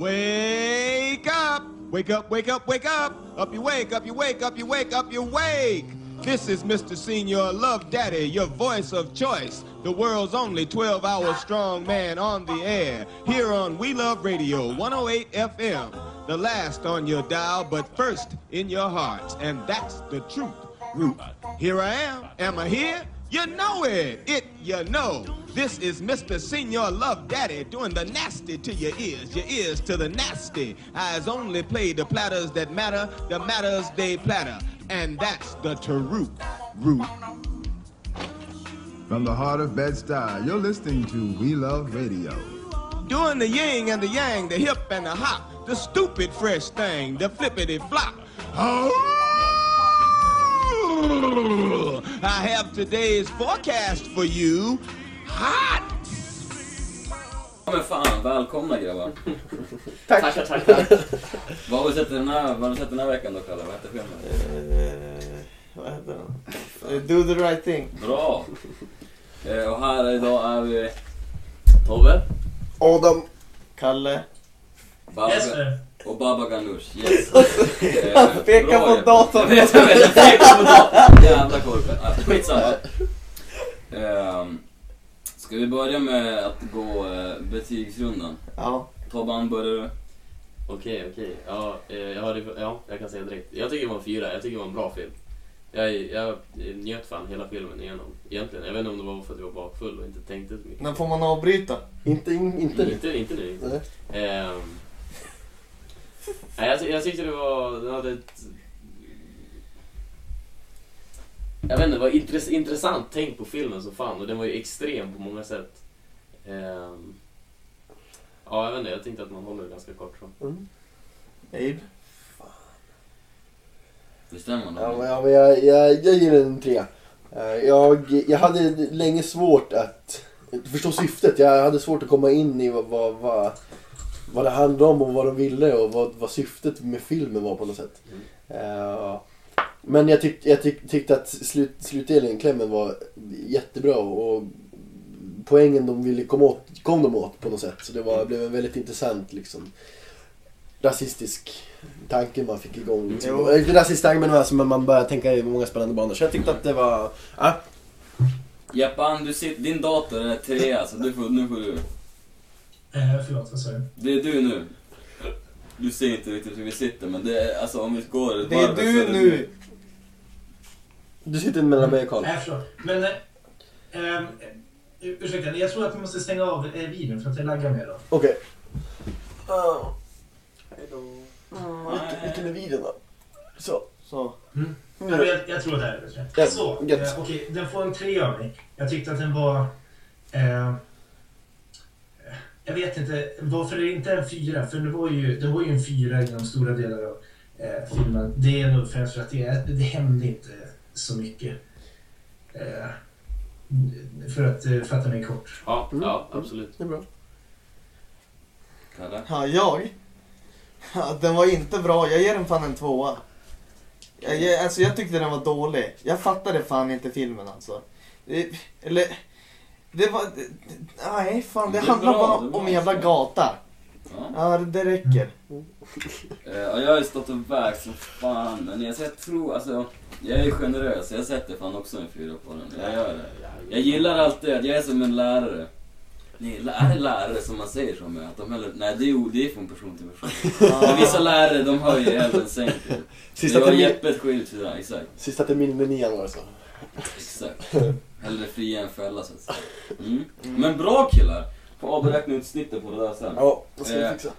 Wake up! Wake up, wake up, wake up! Up you wake, up you wake, up you wake, up you wake! This is Mr. Senior Love Daddy, your voice of choice, the world's only 12 hour strong man on the air, here on We Love Radio 108 FM. The last on your dial, but first in your hearts, and that's the truth. Root. Here I am. Am I here? You know it. It you know. This is Mr. Senior Love Daddy doing the nasty to your ears, your ears to the nasty. Eyes only play the platters that matter, the matters they platter. And that's the Taruk root. From the heart of Bed-Stuy, you're listening to We Love Radio. Doing the yin and the yang, the hip and the hop, the stupid fresh thing, the flippity flop. Oh! I have today's forecast for you. Hot! Ja, men fan, välkomna grabbar. Tack. Tackar, tackar. Vad har vi sett den här, vad har du sett den här veckan då Kalle? Vad heter filmen? Eh, vad heter den? Eh, Do the right thing. Bra! Eh, och här idag är vi Tobbe, Adam. Kalle. Jesper. Och Baba Ganoush. Yes. Han pekar på datorn. Jag vet, jag vet, jag pekar på datorn. Jävla korpen. Ah, Skitsamma. Ehm, ska vi börja med att gå eh, betygsrundan? Ja. Tobban, börjar du? Okej, okej. Ja, eh, jag, hade, ja, jag kan säga direkt. Jag tycker det var en fyra. Jag tycker det var en bra film. Jag, jag njöt fan hela filmen igenom. Egentligen. Jag vet inte om det var för att jag var bakfull och inte tänkte så mycket. När får man avbryta? Inte, in, inte nu. Inte, inte nu. Nej. Nej, jag, jag tyckte det var... Det hade ett... Jag vet inte, det var intress, intressant tänk på filmen som fan och den var ju extrem på många sätt. Ehm, ja, jag vet inte, jag tänkte att man håller det ganska kort så. Mm. Abe. Bestämmer man Ja, ja, men jag, jag, jag ger den en trea. Eh, Jag, jag hade länge svårt att förstå syftet. Jag hade svårt att komma in i vad, vad, vad, vad det handlade om och vad de ville och vad, vad syftet med filmen var på något sätt. Eh, Men jag, tyck, jag tyck, tyckte att slut, slutdelen, klämmen, var jättebra och poängen de ville komma åt, kom de åt på något sätt. Så det var, blev en väldigt intressant liksom, rasistisk tanke man fick igång. Liksom. Jo. Och Inte rasistisk tanke men alltså, man började tänka i många spännande banor. Så jag tyckte att det var... Ja, Jappan, du sitter, din dator är trea så du får, nu får du. Eh, förlåt, vad sa du? Det är du nu. Du ser inte riktigt hur vi sitter men det är, alltså om vi går ett Det är varv så du nu. du sitter mellan mig och Karl. Nej, förlåt. Men... Eh, eh, ursäkta, jag tror att vi måste stänga av eh, videon för att det laggar mer då. Okej. Hejdå. Vilken, vilken är videon då? Så. Så. Mm. Nu Ja, men jag, jag tror att det här är bättre. Ja, Så, gött. eh, okej, den får en tre av mig. Jag tyckte att den var... Eh, jag vet inte varför det inte är en fyra, för det var ju, det var ju en fyra genom stora delar av eh, filmen. Det är nog främst för att det, det hände inte så mycket. Eh, för att eh, fatta mig kort. Ja, Mm. ja absolut. Det är bra. Kalle? Ja, jag? Ja, den var inte bra. Jag ger den fan en tvåa. Jag, jag, alltså jag tyckte den var dålig. Jag fattade fan inte filmen alltså. Det, eller... Det var... det- Nej, fan. Det, Det handlar bra, bara det om en jävla gata. Ja. Ja, det, det räcker. Och jag har ju stått och vägt som fan men jag, jag tror, alltså jag är generös. Jag sätter fan också en fyra på den. Jag gör det. Jag gillar alltid att jag är som en lärare. Nej, är det lärare som man säger så med? Att de heller, nej det är, det är från person till person. Men vissa lärare de höjer elden sänker. Sista Jag och termin- Jeppe skiljer sig där, exakt. Sista terminen med nian var det så. Exakt. Hellre fria än fälla så att säga. Mm. Men bra killar! Får avräkna ut snittet på det där sen. Ja, vad ska vi Eh. fixa?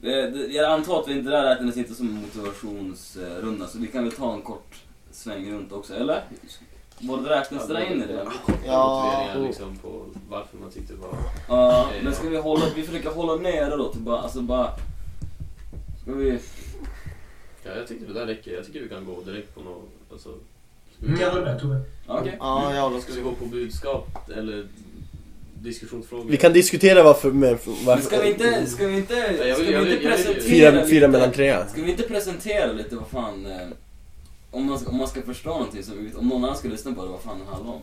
Det, det, jag antar att vi inte där räknades inte som motivationsrunda så vi kan väl ta en kort sväng runt också, eller? Vad räknas det där in i det? Ja. Liksom på varför man tyckte det var... Ja, men ska vi hålla, vi försöker hålla ner det då till bara, alltså bara... Ska vi... Ja, jag tyckte det där räcker. Jag tycker vi kan gå direkt på något... Alltså, ska, Mm, vi, jag håller med Tove. Ja, Okej. Ja, ja, då ska vi gå på budskap eller diskussionsfrågor? Vi kan diskutera varför... Med, Men varför ska vi inte, ska vi inte, jag ska vi jag inte jag presentera Fyra, lite? fyra mellan trea. Ska vi inte presentera lite vad fan... om man, om man ska förstå någonting, så, om någon annan skulle lyssna på det, vad fan det handlar om.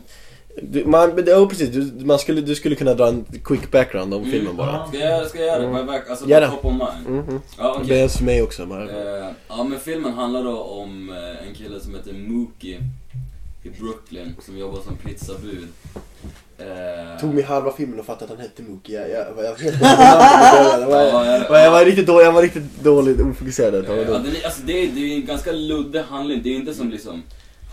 Du, man, det- ja, precis. Du, man skulle, du skulle kunna dra en quick background om Mm. filmen bara. Ska jag ska jag göra det? Mm. Bara, alltså, Gör bara det. top of mind? Mhm. Ja, Det okej. behövs för mig också. Bara. Eh, ja men filmen handlar då om eh, en kille som heter Mookie i Brooklyn som jobbar som pizzabud. Eh, tog mig halva filmen och fattade att han hette Mookie. Jag, jag, jag, jag, det jag, ja, var- jag, var riktigt dålig, jag var riktigt dåligt ofokuserad ett ja, den är, alltså, det, är, det är en ganska luddig handling, det är inte som liksom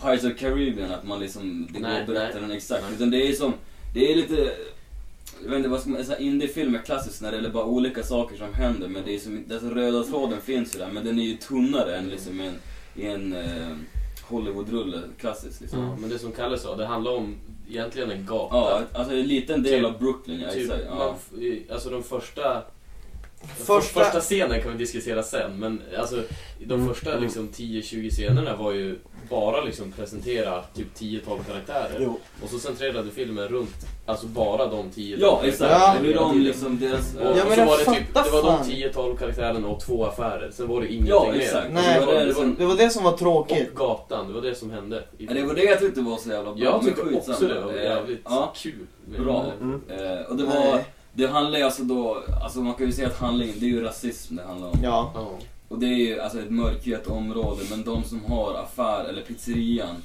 Pirates of Caribbean att man liksom, det går och berättar den exakt. Nej. Utan det är som, det är lite jag vet inte vad ska man säga, indiefilm är klassiskt när det är bara olika saker som händer men det är som, alltså röda tråden finns ju där men den är ju tunnare än liksom en, i en eh, Hollywood-rulle klassiskt liksom. Ja, men det som Kalle sa, det handlar om egentligen en gata. Ja, alltså en liten del Typ- av Brooklyn, ja, Typ, exakt. man, Ja. i- alltså de första... Första- Första scenen kan vi diskutera sen, men alltså de Mm, första mm. liksom 10-20 scenerna var ju bara liksom presentera typ 10-12 karaktärer. Jo. Och så centrerade filmen runt, alltså bara de 10 Ja, exakt. Ja. Det blir de liksom deras... Och, och Ja, men så var det typ, det var de 10-12 karaktärerna och två affärer. Sen var det ingenting Ja, mer. Nej, det var, det liksom- var, Det var det som var tråkigt. och gatan, det var det som hände. Ja, det var det jag tyckte var så jävla bra. Jag men tycker också det var jävligt Ja, kul. bra. Mm. Och det var... Nej. Det handlar ju alltså då, alltså man kan ju säga att handlingen, det är ju rasism det handlar om. Ja. Ja. Och det är ju alltså ett mörkret område, men de som har affär, eller pizzerian,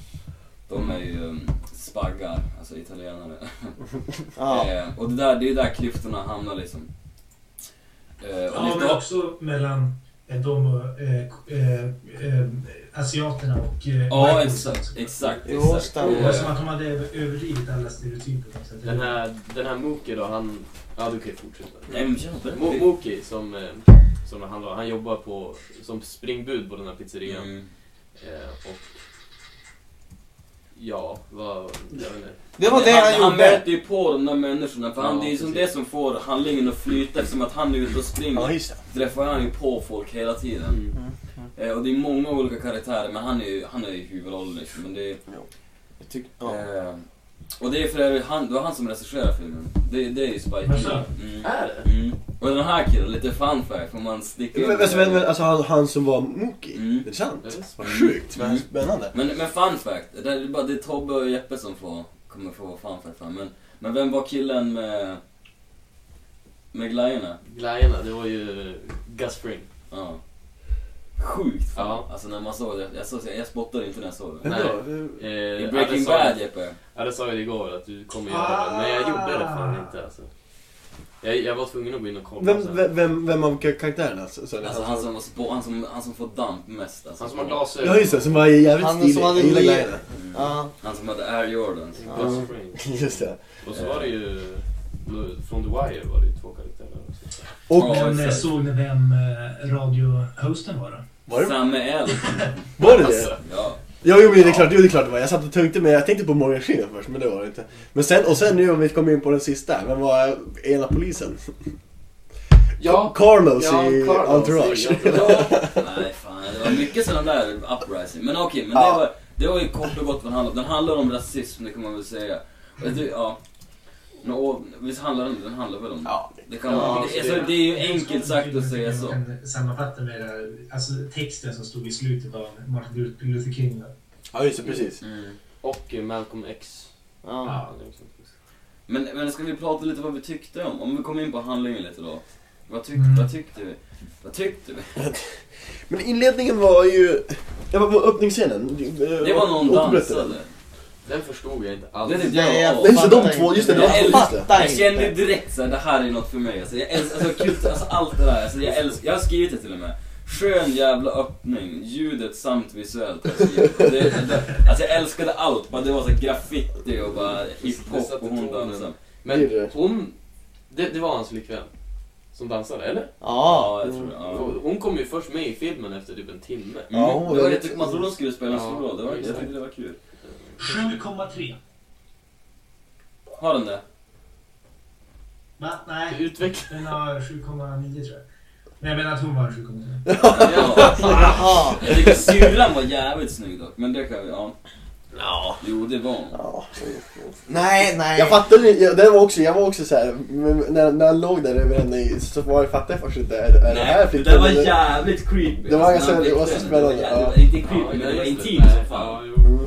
de är ju um, spaggar, alltså italienare. ja. Eh, och det, där, det är där klyftorna hamnar liksom. Eh, och Ja, lite- men också mellan eh, de och eh, eh, eh, asiaterna och eh, Ja, white exakt. Exakt, Jo, exakt. stämmer. Det var som att de hade överdrivit alla stereotyper. på något sätt. Den här, den här Mookie då, han... Ja, du kan ju fortsätta. Nej men kör på Mo- det. Mookie som, eh, som han, han jobbar på, som springbud på den här pizzerian. Mm. Eh, och... Ja, vad... Jag vet inte. Det var det han Han gjorde. möter ju på de där människorna, för han, Ja, det är ju som precis. det som får handlingen att flyta eftersom att han är ute och Ja, springer. just det. Träffar han ju på folk hela tiden. Mm. Eh, och det är många olika karaktärer, men han är ju, han är ju huvudrollen liksom. Men det är, Jag tyck- ja. eh, och det är för övrigt han, det var han som regisserar filmen. Det, det är ju Spike? Lee. Mm. Är det? Mm. Och den här killen, lite fun fact, får man sticka in Men, men, men, men, alltså han, han som var Mookie? Mm. Är det sant? Det är Vad sjukt, vad Mm. spännande. Men, men fun fact, det är, bara, det är Tobbe och Jeppe som får, kommer få fun fact fram. Men, men vem var killen med, med glajjorna? Glajjorna, det var ju Gus Fring. Ja. Sjukt fan. Ja. Alltså när man såg det, jag, såg, jag spottade inte när jag såg det. Nej. Eh, I ja, Breaking det sa Bad Jeppe. Ja, det sa jag igår att du kommer göra det. Men jag gjorde det fan inte alltså. Jag, jag var tvungen att gå in och kolla vem, sen. vem, vem, vem av kar- karaktärerna? Alltså, så, Alltså han som, var han som, han som får damp mest alltså. Han som har glasögon. Ja just det, som var jävligt Han som stilig. hade Jag gillar glajjorna. Mm. Ja. Han som hade Air Jordans. Fring. Just det. Och så var det ju... Från The Wire var det ju två karaktärer. Och Ja, Men eh, exakt. såg ni vem eh, radiohosten var då? var det, Samme L. var det det? Alltså, Ja. Ja, jo, men det är klart, jo, det är klart det var. Jag satt och tänkte med, jag tänkte på Morgan Schyman först, men det var det inte. Men sen, och sen nu om vi kommer in på den sista, vem var ena polisen? Ja, Carlos ja, i Carlos Entourage. i Entourage. Nej fan, det var mycket sådana där uprising. Men okej, men Ja. det, var, det var ju kort och gott vad den handlar om. Den handlar om rasism, det kan man väl säga. Och tycker, ja. Men, och, visst handlar den, den handlar väl om det? Ja, Det, kan Ja, man, det, alltså, det är ju enkelt sagt att säga så. Sammanfatta med det alltså texten som stod i slutet av Martin Luther King. ja just det, precis. Mm. Och eh, Malcolm X. Ja. Ja, Men, men ska vi prata lite vad vi tyckte om? Om vi kommer in på handlingen lite då. Vad, tyck, Mm. vad tyckte vi? Vad tyckte vi? Men inledningen var ju... Ja, vad var öppningsscenen? Det var någon dansade. Den förstod jag inte alls. Det tyckte Nej, jag jag Nej, det, de två, just det, inte. de Jag två, just det. fattar Jag kände direkt såhär, det här är något för mig. Alltså, jag älskar, alltså, kult, alltså allt det där. Alltså, jag, älskar, jag har skrivit det till och med. Skön jävla öppning, ljudet samt visuellt. jag skrivit. Det, det, alltså jag älskade allt, bara det var så graffiti och bara hiphop och hon dansade. Är Men hon... Det, det var hans flickvän. Som dansade, eller? Ja. jag tror det. Ja. Hon kom ju först med i filmen efter typ en timme. Mm, Ja, hon det var det, lite- man trodde de skulle spela en stor roll. Det var, jag tyckte det var kul. 7,3. Har den det? Va? Nej, Utveckla... den har 7,9 tror jag. Nej, jag menar att hon var 7,3. Ja. Jaha. Jag tycker syrran var jävligt snygg dock, men det kan vi, ja. Ja. Jo, det var hon. ja. Nej, nej. Jag fattade jag, det var också, jag var också så här, men när, när han låg där över henne så var, fattade jag först inte, är, är det här Nej, det flickan? där var jävligt creepy. Det var alltså, ganska- det var så spännande, Det var, ja. det var inte creepy, men det var intimt som fan. Ja, jo. Mm.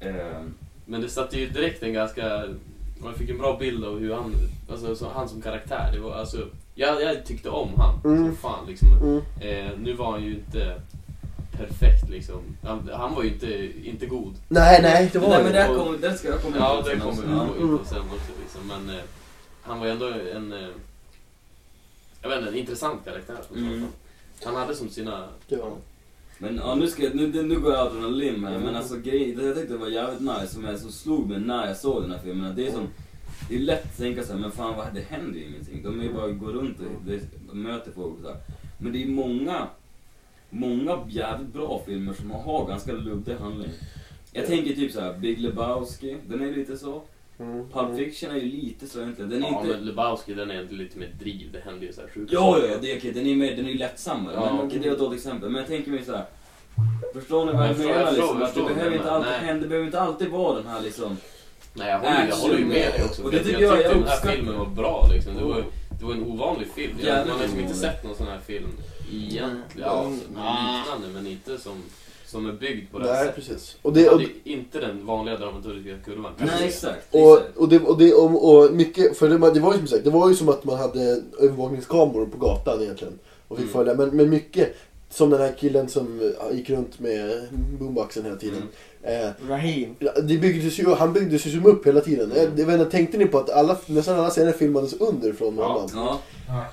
Ehm, Men det satte ju direkt en ganska... Man fick en bra bild av hur han, alltså så han som karaktär, det var alltså... Jag, jag tyckte om han Mm. som fan liksom. Mm. Eh, nu var han ju inte perfekt liksom. Han, han var ju inte, inte god. Nej, nej, det var Nej men det det ska jag komma Ja, på det sen kommer vi Ja. in på sen också liksom. Men eh, han var ju ändå en... Eh, jag vet inte, en intressant karaktär. Mm. Han hade som sina... Ja. Men ja, nu, ska jag, nu, nu går jag out on a limb här, men alltså grejen, det jag tyckte var jävligt nice, som, jag, som slog mig när jag såg den här filmen, att det är som, det är lätt att tänka såhär, men fan vad, det händer ju ingenting. De är ju bara går runt och det, de möter folk och så här. Men det är många, många jävligt bra filmer som har ganska luddig handling. Jag tänker typ såhär, Big Lebowski, den är lite så. Mm. Pulp Fiction är ju lite så egentligen, den är Ja, inte... men Lebowski den är lite mer driv. Det händer ju så här sjuka Ja, ja, det är okej. Den är mer, den är ju lättsammare. Ja. Men okej, det var ett dåligt exempel. Men jag tänker mig så här. Förstår ni vad jag, menar jag liksom? förstår- det jag förstår behöver inte alltid hända, det behöver inte alltid vara den här liksom. Nej, jag håller, jag håller ju med dig också. Och det tycker jag jag- tyckte jag den här uppskattar. filmen var bra liksom. Det var, det var en ovanlig film. Jag, man har liksom inte sett någon sån här film egentligen. Ja, Mm. liknande, men inte som, som är byggd på det här Nej, sättet. precis. Och Och det, och, inte den vanliga dramaturgiska kurvan. Nej, exakt. och, exakt. och, det, och, det, och, och mycket, för det, det var ju som sagt, det var ju som att man hade övervakningskameror på gatan egentligen. Och fick Mm. följa, men, men mycket, som den här killen som ja, gick runt med boomboxen hela tiden. Eh, Rahim. det byggdes ju, han byggdes ju som upp hela tiden. Mm. Jag, jag vet inte, tänkte ni på att alla, nästan alla scener filmades underifrån Ja. honom? Ja.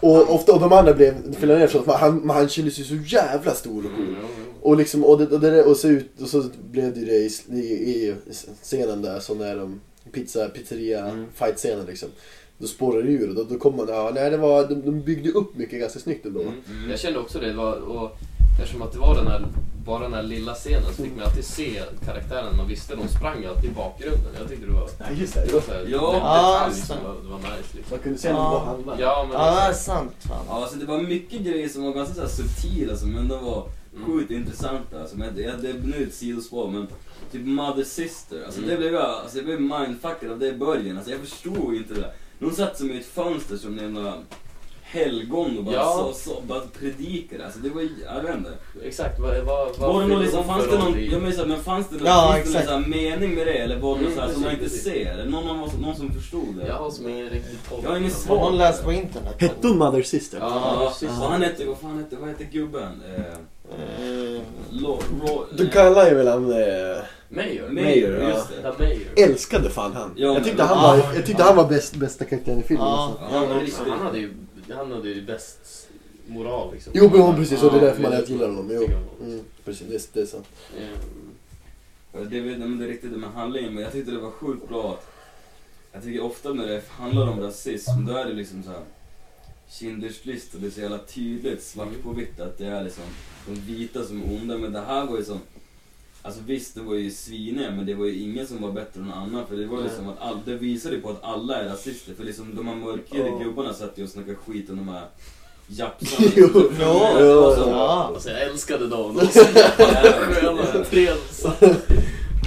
Och ofta, och de andra blev filmade ner så att man- han, men han kändes ju så jävla stor och cool. Mm, ja, ja. Och liksom, och det, och det och så ut, och så blev det ju det i, i, i scenen där, som när de, pizza, pizzeria, Mm. fight-scenen liksom. Då spårar det ur och då, då kom man, ja nej det var, de, de byggde upp mycket ganska snyggt ändå. Mm. Mm. Jag kände också det, det var, och eftersom att det var den här, bara den här lilla scenen så fick man alltid se karaktären. Man visste, de sprang alltid i bakgrunden. Jag tyckte det var, Ja just det var så här, Ja. det, Ja, detalj som sant. var, det var nice liksom. Man kunde se Ja. när de handlade. Ja, men Ja, det är alltså, sant. Fan. Ja, alltså det var mycket grejer som var ganska så här subtila som ändå var Mm. sjukt intressanta. Alltså, men det, det är nu ett sidospår men typ Mother Sister, alltså Mm. det blev jag, alltså jag blev mindfuckad av det i början. Alltså jag förstod inte det. De satt som i ett fönster som jävla helgon och bara, Ja. så, så, bara predikade. Alltså det var, jag vet inte. exakt. Vad, vad, vad Var det någon liksom, fanns det någon, jag menar, men fanns det någon, Ja, någon här mening med det? Eller var det något Mm, så här som man inte ser? Någon, någon, någon som förstod det? Jag har som ingen riktig tolkning. Jag har ingen svar. det. Har någon läst på internet? Hette hon Mother Sister? Ja, Ja, och han hette, vad fan hette, vad hette gubben? Eh, Eh, Lo, ro, Du kallar ju väl han... Eh, Mayor? Mayor, ja. just det. Ja, Mayor. älskade fan han. Ja, jag men- tyckte han Ja. var, jag tyckte han var bäst, bästa karaktären i filmen. Ja. Alltså. Ja, han han hade ju, han hade ju bäst moral liksom. Jo, men precis, och det är därför man gillar honom. Jo. Mm, precis, det, det är sant. Ehm, Det, vet, men det är riktigt det med handlingen, men jag tyckte det var sjukt bra att... Jag tycker ofta när det handlar om rasism, då är det liksom så här. Schindler's list och det är så jävla tydligt svart på vitt att det är liksom de vita som är onda, men det här var ju som... Alltså visst, det var ju sviniga, men det var ju ingen som var bättre än någon annan. För det var ju liksom att all, det visade ju på att alla är rasister. För liksom de här mörkhyade Ja. gubbarna satt ju och snackade skit om de här japsarna. Jo. liksom. Ja. Det var så- Ja. Alltså jag älskade dem. De var så jävla sköna. Trevliga.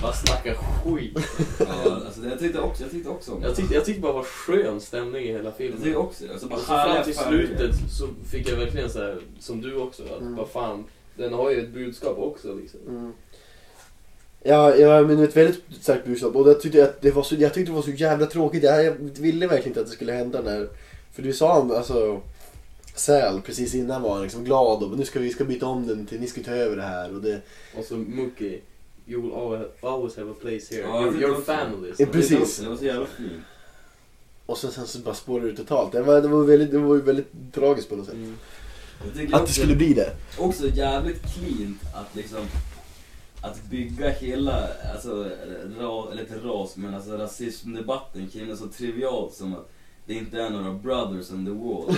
Bara snacka skit. Ja, alltså jag tyckte också, jag tyckte också om det. Jag tyckte, jag tyckte bara det var skön stämning i hela Jag filmen. tycker också alltså bara Och så fram till färger. slutet så fick jag verkligen så här, som du också, att Mm. vad fan, den har ju ett budskap också liksom. Mm. Ja, ja, men ett väldigt starkt budskap. Och jag tyckte, att det var så, jag tyckte det var så jävla tråkigt. Jag, jag ville verkligen inte att det skulle hända när... För du sa om, alltså... Sal precis innan var han liksom glad och nu ska vi ska byta om den till ni ska ta över det här och det... Och så Mookie, you will always, have a place here. Ja, jag your, your family. Ja, precis. Det var så jävla fint. Och sen, sen så bara spårar det totalt. Det var, det var, väldigt, det var ju väldigt tragiskt på något sätt. Mm. Jag Att det också, skulle bli det. också jävligt cleant att liksom att bygga hela, alltså, ra, eller inte ras, men alltså rasismdebatten kring något så trivialt som att det inte är några brothers on the wall.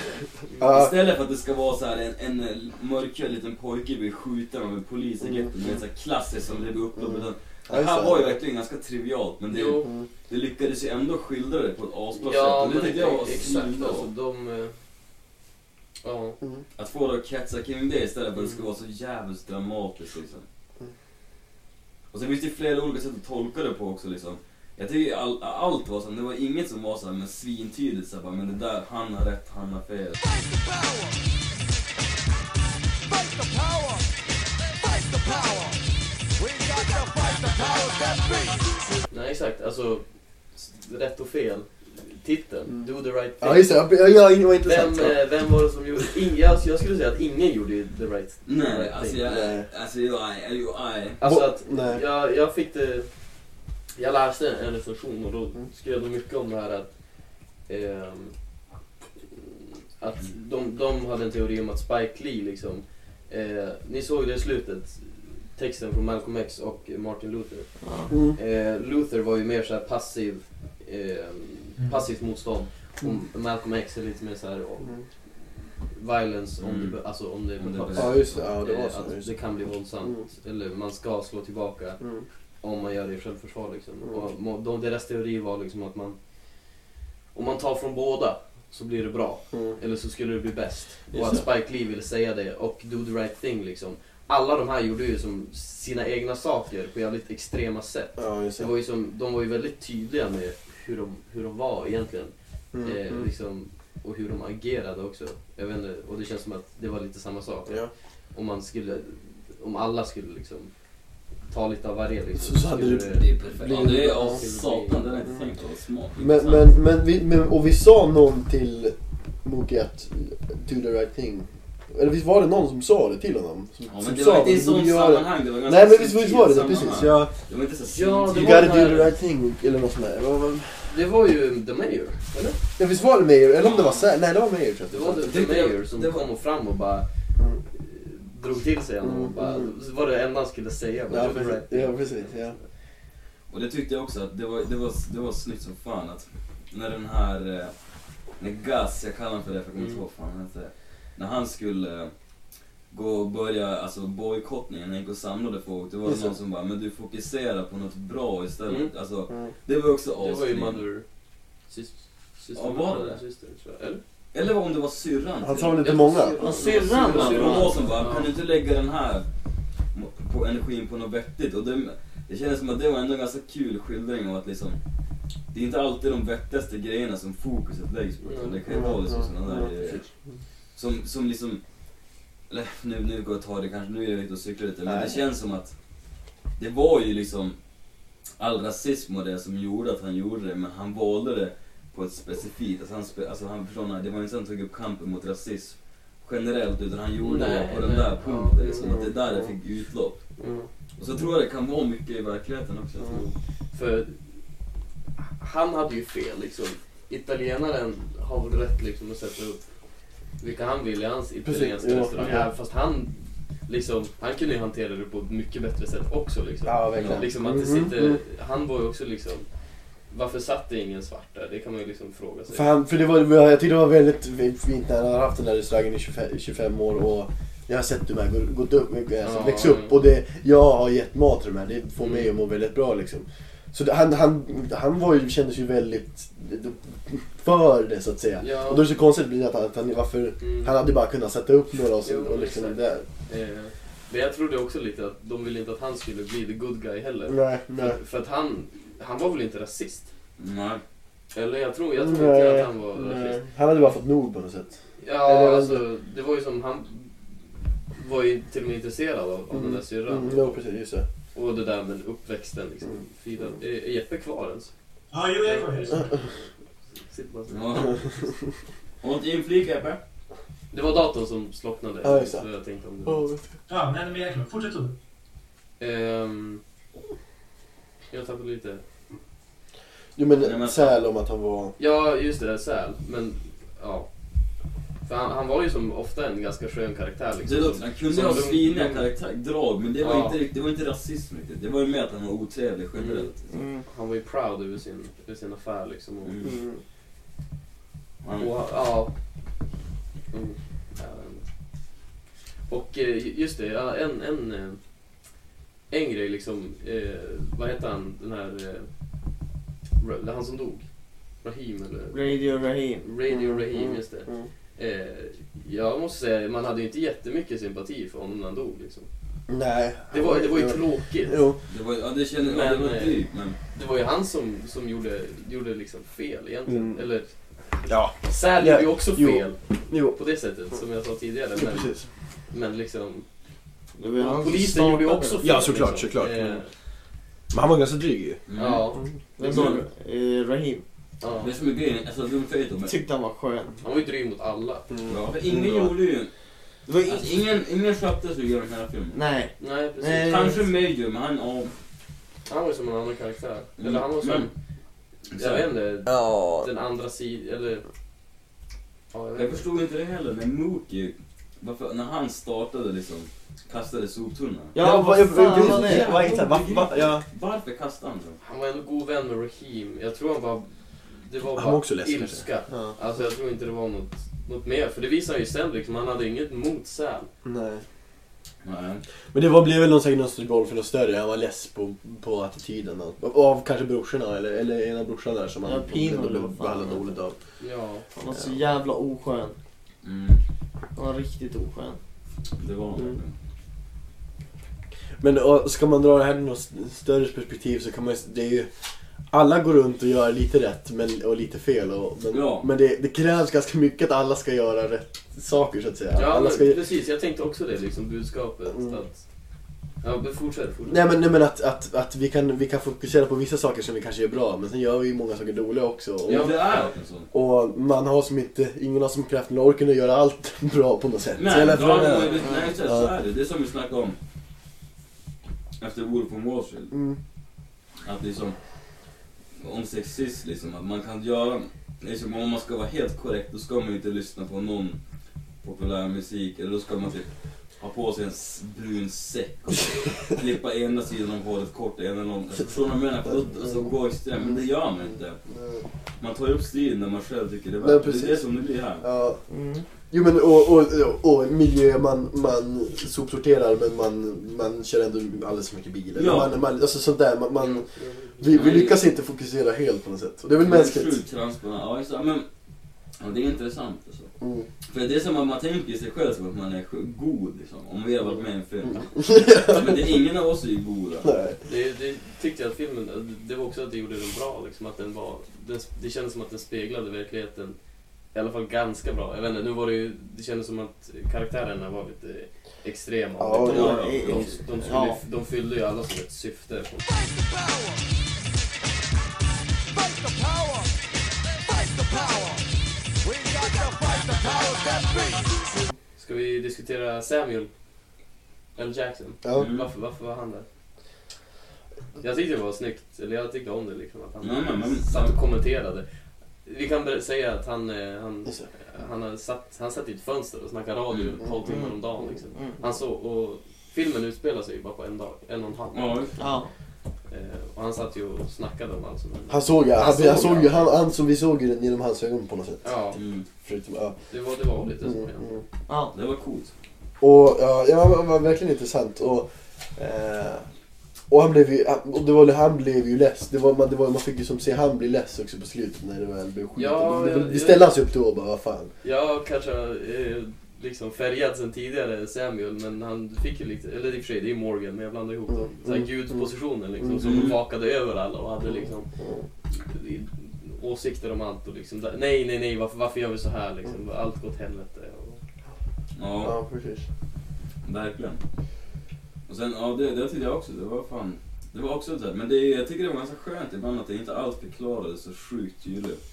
Istället för att det ska vara så här en, en mörkhyad liten pojke blir skjuten av en polis i Mm. så här klassiskt som blev upplopp. Mm. utan Det här var ju verkligen ganska trivialt men det. Mm. det lyckades ju ändå skildra det på ett asbra Ja, sätt. Och det tyckte jag var exakt. Alltså, de... eh, Ja. Mm. Att få det att kretsa kring det istället för att det ska Mm. vara så jävligt dramatiskt liksom. Och sen finns det ju flera olika sätt att tolka det på också liksom. Jag tycker all, allt var såhär, det var inget som var såhär med svintydligt så bara, men det där, han har rätt, han har fel. Nej exakt, alltså rätt och fel. Titeln, Mm. Do the right thing. Ja just det, ja, ja, det var intressant. Vem, eh, vem var det som gjorde... Ingen, jag, jag skulle säga att ingen gjorde the right, the Nej, alltså thing. jag, Nej. alltså jag, jag, Alltså att nej. jag, jag fick det... Jag läste en recension och då Mm. skrev de mycket om det här att... ehm, att de, de hade en teori om att Spike Lee liksom... Eh, ni såg det i slutet, texten från Malcolm X och Martin Luther. Mm. Eh, Luther var ju mer så här passiv, eh, Mm. Passivt motstånd. Mm. Och Malcolm X är lite mer så här Mm. violence om Mm. det, alltså om det Om det behövs. Ja just det, ja det var Eh, så. det kan bli våldsamt. Eller man ska slå tillbaka Mm. om man gör det i självförsvar. Liksom. Mm. Och de, deras teori var liksom att man om man tar från båda så blir det bra. Mm. Eller så skulle det bli bäst. Just Och att. Spike Lee ville säga det och do the right thing liksom. Alla de här gjorde ju som sina egna saker på jävligt extrema sätt. Ja det. var ju som, de var ju väldigt tydliga med hur de, hur de var egentligen. Mm. Eh, Mm. liksom, och hur de agerade också. Jag vet inte, och det känns som att det var lite samma sak. Ja. Om man skulle, om alla skulle liksom ta lite av varje liksom. Så- så hade skulle det- det är perfekt. Ja, det är, ja. satan, den jag inte tänkt. Smart. Men, men, men, vi, men, och vi sa någon till Mookie att do the right thing. Eller visst var det någon som sa det till honom? Som, Ja, som men det sa var inte i att sånt sammanhang, det var ganska Nej men visst, var det det, precis. Ja, Det var inte så Ja, det you var gotta den do the right thing eller något sånt där. Det var ju The Mayor, eller? Ja visst var det Mayor? Eller om det var Sär? Nej det var Mayor tror Det jag. var The, the Mayor det- som det var- kom fram och bara Mm. eh, drog till sig honom och bara, Mm. så var det enda han skulle säga. Ja, "Do the precis. right thing." Ja, precis, ja. Och det tyckte jag också att det var, det var, det var snyggt som fan att när den här, eh, när Gus, jag kallar honom för det för jag kommer inte Mm. ihåg vad fan han hette. När han skulle eh, gå och börja, alltså bojkottningen, han gick och samlade folk. Det var Just någon som bara, men du fokuserar på något bra istället. Mm. Alltså, Mm. det var också Det var ju asfint. Mother... Syster, syster, Ja, var det det? Syster, tror jag. Eller? Eller om det var syrran. Han till- sa väl inte Jag- många? syrran. Ja, syrran. Det var någon som bara, kan du inte lägga den här på energin på något vettigt? Och det, det kändes som att det var ändå en ganska kul skildring av att liksom det är inte alltid de vettigaste grejerna som fokuset läggs på. utan Det kan ju vara liksom sådana där grejer. Som, som liksom, eller nu, nu går jag tar det kanske, nu är jag ute och cyklar lite, men Nej. det känns som att det var ju liksom all rasism och det som gjorde att han gjorde det, men han valde det på ett specifikt, alltså han, spe, alltså han förstår, det var inte så att han tog upp kampen mot rasism generellt, utan han gjorde Nej, det på den där punkten, Ja, liksom, att det där det fick utlopp. Mm. Och så tror jag det kan vara mycket i verkligheten också. Mm. För han hade ju fel liksom. Italienaren har väl rätt liksom att sätta upp vilka han vill i hans italienska restaurang. Ja. Även fast han liksom, han kunde ju hantera det på ett mycket bättre sätt också liksom. Ja, verkligen. Liksom att det Mhm, sitter, mm. han var ju också liksom, varför satt det ingen svart där? Det kan man ju liksom fråga sig. För, han, för det var, jag tyckte det var väldigt fint när han har haft den där restaurangen i 25, 25 år och jag har sett de här gå- gått upp, alltså, Ja, växa upp ja. och det, jag har gett mat till de här, det får Mm. mig att må väldigt bra liksom. Så det, han, han, han var ju, kändes ju väldigt för det så att säga. Ja. Och då är det så konstigt blir att han, att han, varför, Mm. han hade bara kunnat sätta upp några och, så, Jo, och liksom exakt. där. Eh, Men jag trodde också lite att de ville inte att han skulle bli the good guy heller. Nej, nej. För, för att han, han var väl inte rasist? Nej. Eller jag tror, jag tror inte att han var rasist. nej. Han hade bara fått nog på något sätt. Ja, Eller- alltså det var ju som han var ju till och med intresserad av, av den där syrran. Mm, jo, precis, just det. Och det där med uppväxten liksom. Mm. Frida, är, är Jeppe kvar ens? Ja, jo, jag är kvar. här. Sitter bara så. Ja. Har inte inflika Jeppe? Det var datorn som slocknade. Ja, just det. så jag tänkte om det. Oh, Ja, nej, men jag är klar. Fortsätt du. Ehm, jag tappade lite. jo men- Säl om att han var... Ja, just det, Säl. Men, ja. För han, han var ju som ofta en ganska skön karaktär liksom. Det låter, han kunde ha sviniga karaktärdrag, men det var, Ja. inte, det var inte rasism riktigt. Det var ju mer att han var otrevlig generellt. Mm. Han var ju proud över sin, över sin affär liksom. Och, Mm. Mm. Och ja. Mm. Och eh, just det, en, en, eh, en grej liksom. Eh, vad heter han, den här... Han som dog? Rahim eller? Radio Rahim. Radio Rahim, Mm. just det. Mm. Eh, jag måste säga, man hade ju inte jättemycket sympati för honom när han dog liksom. Nej. Det var, det var ju Jo. tråkigt. Jo. Det var, ja, det kändes, ja, det Men, var eh, drygt men... Det var ju han som, som gjorde, gjorde liksom fel egentligen. Mm. Eller Ja. Ja, gjorde ju också jo. fel Jo. på det sättet som jag sa tidigare. Jo, Men, precis. men liksom, polisen gjorde ju också fel. Ja, såklart, liksom. såklart. Eh, Men han var ganska dryg ju. Mm. Ja, Vem var det? Eh, Rahim. Ja. Det som är grejen, alltså till mig. Tyckte han var skön. Han var ju dryg mot alla. Ja, för ingen Mm. gjorde ju... Det var Alltså, ingen, ingen skötte sig den här filmen. Nej. Nej, precis. Nej. Kanske Major, men han... Ja, Han var ju som en annan karaktär. Mm. Eller han var som, Men- jag vet inte, Ja. den andra sidan, eller... Ja, jag Jag inte. förstod inte det heller när Mookie, varför, när han startade liksom, kastade soptunnan. Ja, vad fan var det? Varför kastade han så? Han var ändå god vän med Raheem. Jag tror han var... Det var Han bara var också ledsen, ilska. Ja. Alltså jag tror inte det var något, något mer. För det visar han ju sen liksom. Han hade inget mot Sal. Nej. Nej. Men det var, blev väl någon säkert någon roll för något större. Han var less på, på attityden. Av, av kanske brorsorna eller, eller en av brorsorna där som han Ja, Pino blev behandlad han dåligt av. Ja. Han var så jävla oskön. Mm, Han var riktigt oskön. det var han Mm. Men och, ska man dra det här i något st- större perspektiv så kan man det är ju alla går runt och gör lite rätt men, och lite fel. Och, men Ja. men det, det krävs ganska mycket att alla ska göra rätt saker så att säga. Ja, alla ska, precis. Jag tänkte också det liksom. Budskapet. Mm. Att, ja, fortsätt. fortsätt. Nej men, nej, men att, att, att vi, kan, vi kan fokusera på vissa saker som vi kanske gör bra men sen gör vi ju många saker dåliga också. Och, Ja, det är så. och man har som inte, ingen har som kraften och orken att göra allt bra på något sätt. Nej, Så jag frågan nej, nej så, så Ja. är det. Det är som vi snackade om efter Wolf on Wall Street. Mm. Att liksom, om sexism liksom, att man kan göra, liksom, om man ska vara helt korrekt då ska man ju inte lyssna på någon populär musik eller då ska man typ ha på sig en brun säck och klippa ena sidan av håret kort, ena långt. Alltså, förstår du vad jag menar? För då- Alltså gå extremt, men det gör man inte. Man tar ju upp stilen när man själv tycker det är värt. Det är det som det blir här. Ja. Mm. Jo men och, och, och miljö, man, man sopsorterar men man, man kör ändå alldeles för mycket bil. Ja. Man, man, alltså sånt där, man, man, Mm. Vi, vi lyckas inte fokusera helt på något sätt. Och det är väl mänskligt. Sjukt transparent. Ja, det. Men, ja, det är intressant alltså. Mm. För det är som att man tänker sig själv som att man är god liksom. Om vi har varit med i en film. Men det är ingen av oss är ju goda. Nej. Det, det tyckte jag att filmen, det var också att det gjorde den bra. Liksom, att den var, den, det kändes som att den speglade verkligheten i alla fall ganska bra. Jag vet inte, nu var det ju, det kändes som att karaktärerna var lite extrema. Ja, de, ja, de, de, de, skulle, Ja. de fyllde ju alla som ett syfte. Fight the power! Fight the power! We got to fight the powers that be! Ska vi diskutera Samuel L. Jackson? Ja. Mm. Varför, varför var han där? Jag tyckte det var snyggt, eller jag tyckte om det liksom att han Ja, men- satt och kommenterade. Vi kan säga att han, eh, han, han, har satt, han satt i ett fönster och snackade radio Mm. 12 timmar om dagen. Liksom. Mm. Han så, och filmen utspelar sig ju bara på en dag, en och en halv. Ja, och han satt ju och snackade om allt som hände. Han såg, han, Han han, han såg, såg ja. ju, han, han som vi såg ju genom hans ögon på något sätt. Ja, mm. Förutom, ja. det var, det var lite så. Mm, Ja. mm. Ja. Det var coolt. Och ja, ja, det var verkligen intressant. Och, eh, och han blev ju, och det var, han blev ju less. Det var, man, det var, man fick ju som se han bli less också på slutet när det väl blev skit. Ja, det, ja, det, det ja. ställde han sig upp då och bara, vad fan. Jag kanske eh, liksom färgad sen tidigare Samuel, men han fick ju lite, eller i och för sig det är Morgan, men jag blandade ihop dem. Såhär Mm. gudspositionen liksom, Mm. som vakade över alla och hade liksom åsikter om allt och liksom, nej, nej, nej, varför, varför gör vi så här liksom? Allt går åt helvete. Och, Ja, Ja, precis. verkligen. Och sen, ja det, det tyckte jag också. Det var fan... Det var också så här, men det, jag tycker det var ganska skönt ibland att det inte allt förklarades så sjukt tydligt.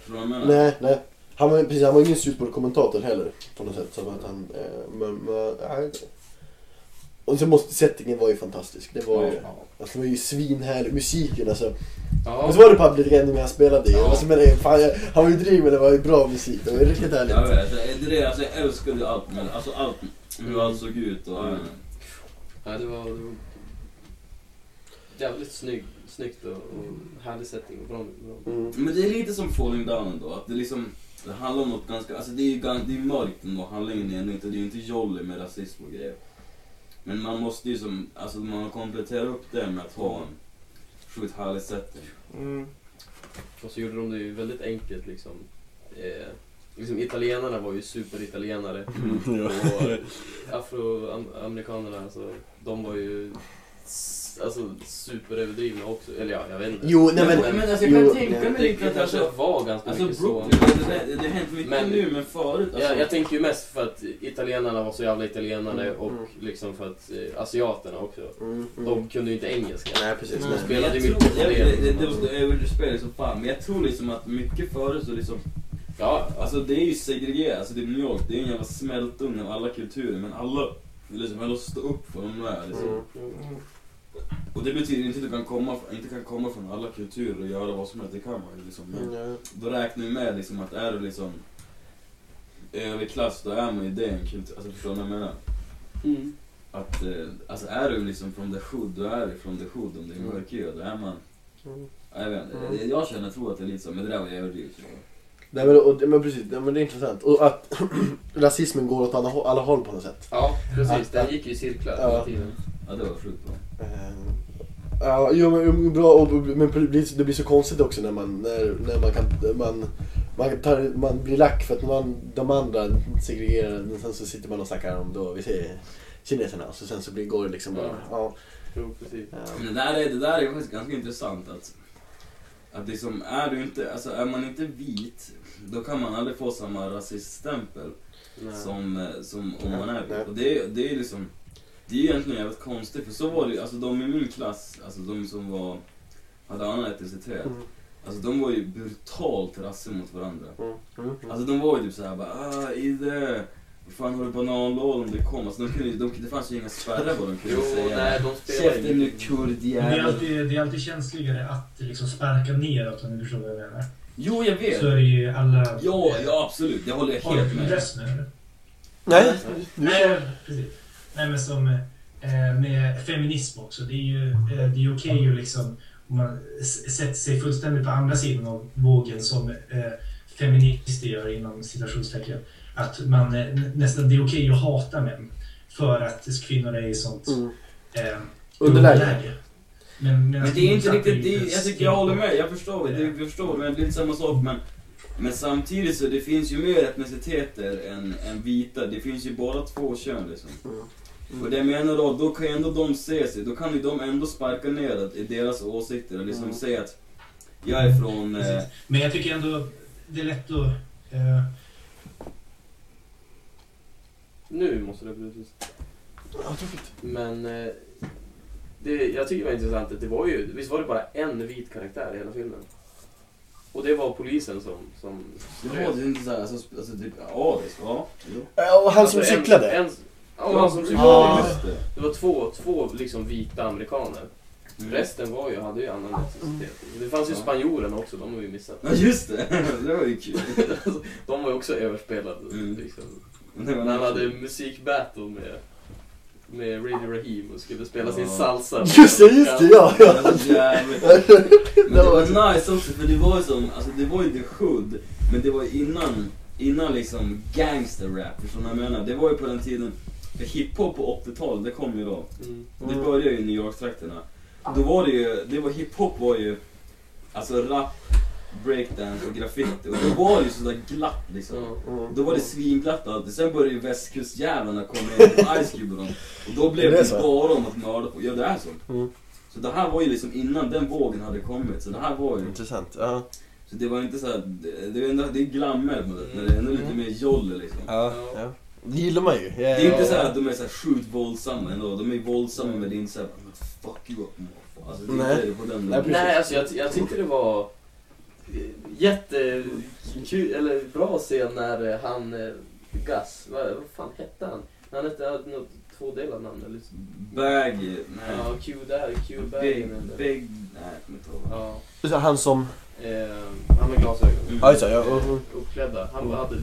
Förstår du vad jag menar? Nej, nej. Han var, precis, han var ingen superkommentator heller på något sätt. Som att han, eh, men, men. Och sen måste, settingen var ju fantastisk. Det var ju, Ja. alltså, det var ju svinhärlig. Musiken alltså. ja, Men så var det Public Enemy han spelade i. Ja. Alltså, men det, fan, jag, han var ju dryg men det var ju bra musik. Det var ju riktigt härligt. Jag vet, det är det, alltså, jag älskade allt men alltså allt, hur allt såg ut och... Mm. ja, det var, det var jävligt snygg, snyggt och, och härlig setting och bra. bra. Mm. Men det är lite som Falling Down ändå, att det liksom det handlar om något ganska, alltså det är ju det är mörkt ändå, handlingen är inte, det är ju inte jolly med rasism och grejer. Men man måste ju som, alltså man kompletterar upp det med att ha en sjukt härlig setting. Mm. Och så gjorde de det ju väldigt enkelt liksom. Eh, liksom italienarna var ju superitalienare. Ja. Och afroamerikanerna, alltså, de var ju alltså, superöverdrivna också. Eller ja, jag vet inte. Jo, nej men... men, men alltså, jag kan jo, tänka mig det, lite det att kanske alltså, var ganska alltså mycket så. Brooklyn, det, det, det har hänt mycket Men- nu men förut alltså. Jag, jag tänker ju mest för att italienarna var så jävla italienare Mm, och mm. liksom för att eh, asiaterna också. Mm, mm. De kunde ju inte engelska. Nej, precis. De spelade jag mycket på jag, det. det, det, det, det överspelar som fan, men jag tror liksom att mycket förut så liksom Ja, Alltså det är ju segregerat, alltså det är New York, det är en jävla smältugn av alla kulturer men alla liksom ändå stå upp för de där liksom. Mm. Och det betyder inte att du kan komma, inte kan komma från alla kulturer och göra vad som helst, det kan man liksom. Men Mm, då räknar vi med liksom att är du liksom överklass, då är man ju det en kultur, alltså förstår du vad jag menar? Mm. Att, eh, alltså är du liksom från the hood, då är du från the hood om det är Mm. mörkhyad, då är man Mm. Ja, Jag vet inte, Mm. jag, jag känner, jag tror att det är lite så, men det där var ju överdrivet. Nej men, och, men precis, nej, men det är intressant. Och att rasismen går åt alla, alla håll på något sätt. Ja, precis. Att- Den gick ju i cirklar Ja. hela tiden. Ja det var sjukt bra. Eh, Ja, jo men bra, och, men det blir, det blir så konstigt också när man, när, när man kan, man, man, tar, man blir lack för att man, de andra segregerar, men sen så sitter man och snackar om då, vi säger kineserna, och så sen så blir, går det liksom bara, Ja. ja. Jo, precis. ja. Men det där är, det där är faktiskt ganska intressant att, att liksom, är du inte, alltså är man inte vit, då kan man aldrig få samma rasiststämpel som, eh, som om man är vit. Och det är, det är liksom, det är egentligen jävligt konstigt för så var det alltså de i min klass, alltså de som var, hade annan etnicitet, Mm, alltså de var ju brutalt rassiga mot varandra. mm, mm, mm. Alltså de var ju typ såhär bara ah, Ide, vad fan har du bananlåda om det kom? Alltså de kunde, de, det fanns ju inga spärrar vad de kunde Jo, säga. nej, de Käften nu Men det är, kurdjävel. alltid, det är alltid känsligare att liksom sparka neråt om du förstår vad jag menar. Jo jag vet. Så är det ju alla... Ja, ja absolut, det håller jag Har du helt med. röst nu eller? Nej, Nej, precis. Nej men som eh, med feminism också. Det är ju eh, det är ju okej att liksom om man sätter sig fullständigt på andra sidan av vågen som eh, feminister gör inom citationstecken. Att man eh, nä- nästan, det är okej att hata män. För att kvinnor är i sånt Mm. eh, Underläge. Men, Men det är inte riktigt, det är, jag tycker jag håller med, jag förstår, det, jag förstår, men det är inte samma sak men men samtidigt så det finns ju mer etniciteter än, än vita, det finns ju bara två kön liksom. Mm. Och det jag menar då, då kan ju ändå de se sig, då kan ju de ändå sparka ner det i deras åsikter och liksom Mm. säga att jag är från... Eh. Men jag tycker ändå det är lätt att... Eh, Nu måste det bli tyst. Ja, tråkigt. Men eh, det, jag tycker det var intressant att det var ju, visst var det bara en vit karaktär i hela filmen? Och det var polisen som... som ja, det är inte såhär, alltså, alltså typ, ja det ska, ja. jo. Ja, och han som Alltså, en- cyklade. En, ja, han som cyklade. Ja, just det. Det var två, två liksom vita amerikaner. Mm. Resten var ju, hade ju annan etnicitet. Det fanns ju Ja. spanjorerna också, de var ju missat. Ja just det, det var ju kul. de var ju också överspelade. Mm. Liksom. När han hade musikbattle med, med Radio Rahim och skulle spela Ja. sin salsa. Just det, just det, ja. Det var så jävligt. Men det var nice också för det var ju som, alltså det var ju the hood, men det var innan, innan liksom gangster rap, förstår vad jag menar? Det var ju på den tiden, för hiphop på 80-talet, det kom ju då. Mm. Det började ju i New York-trakterna. Då var det ju, det var, hiphop var ju, alltså rap, breakdance och graffiti. Och då var det ju sådär glatt liksom. Mm. Då var det svinglatt alltid. Sen började ju västkustjävlarna komma in med Ice Cube och dem. Och då blev det det så? bara om att mörda på. Ja det är så. Mm. Så det här var ju liksom innan den vågen hade kommit. Så det här var ju... Intressant. Ja. Så det var inte så här, det, det är ändå, det är glamour på det. Men det är ändå lite mer jolle liksom. Ja. ja. Det gillar man ju. Det är inte så här att de är så här sjukt våldsamma ändå. De är våldsamma men det är inte såhär, fuck you up motherfucker." Alltså det är Nej. på den. Nej, alltså jag, jag tyckte det var jättekul, eller bra scen när eh, han, eh, Gus, vad, vad fan hette han? Han hette, hade något tvådelat namn eller? Bag, nej. Ja, Q där, Q Bag Big, nej jag kommer inte ihåg. Ja, Han som... eh, han med glasögon. Mm. Ja, just det, ja. Eh, Uppklädda. Han hade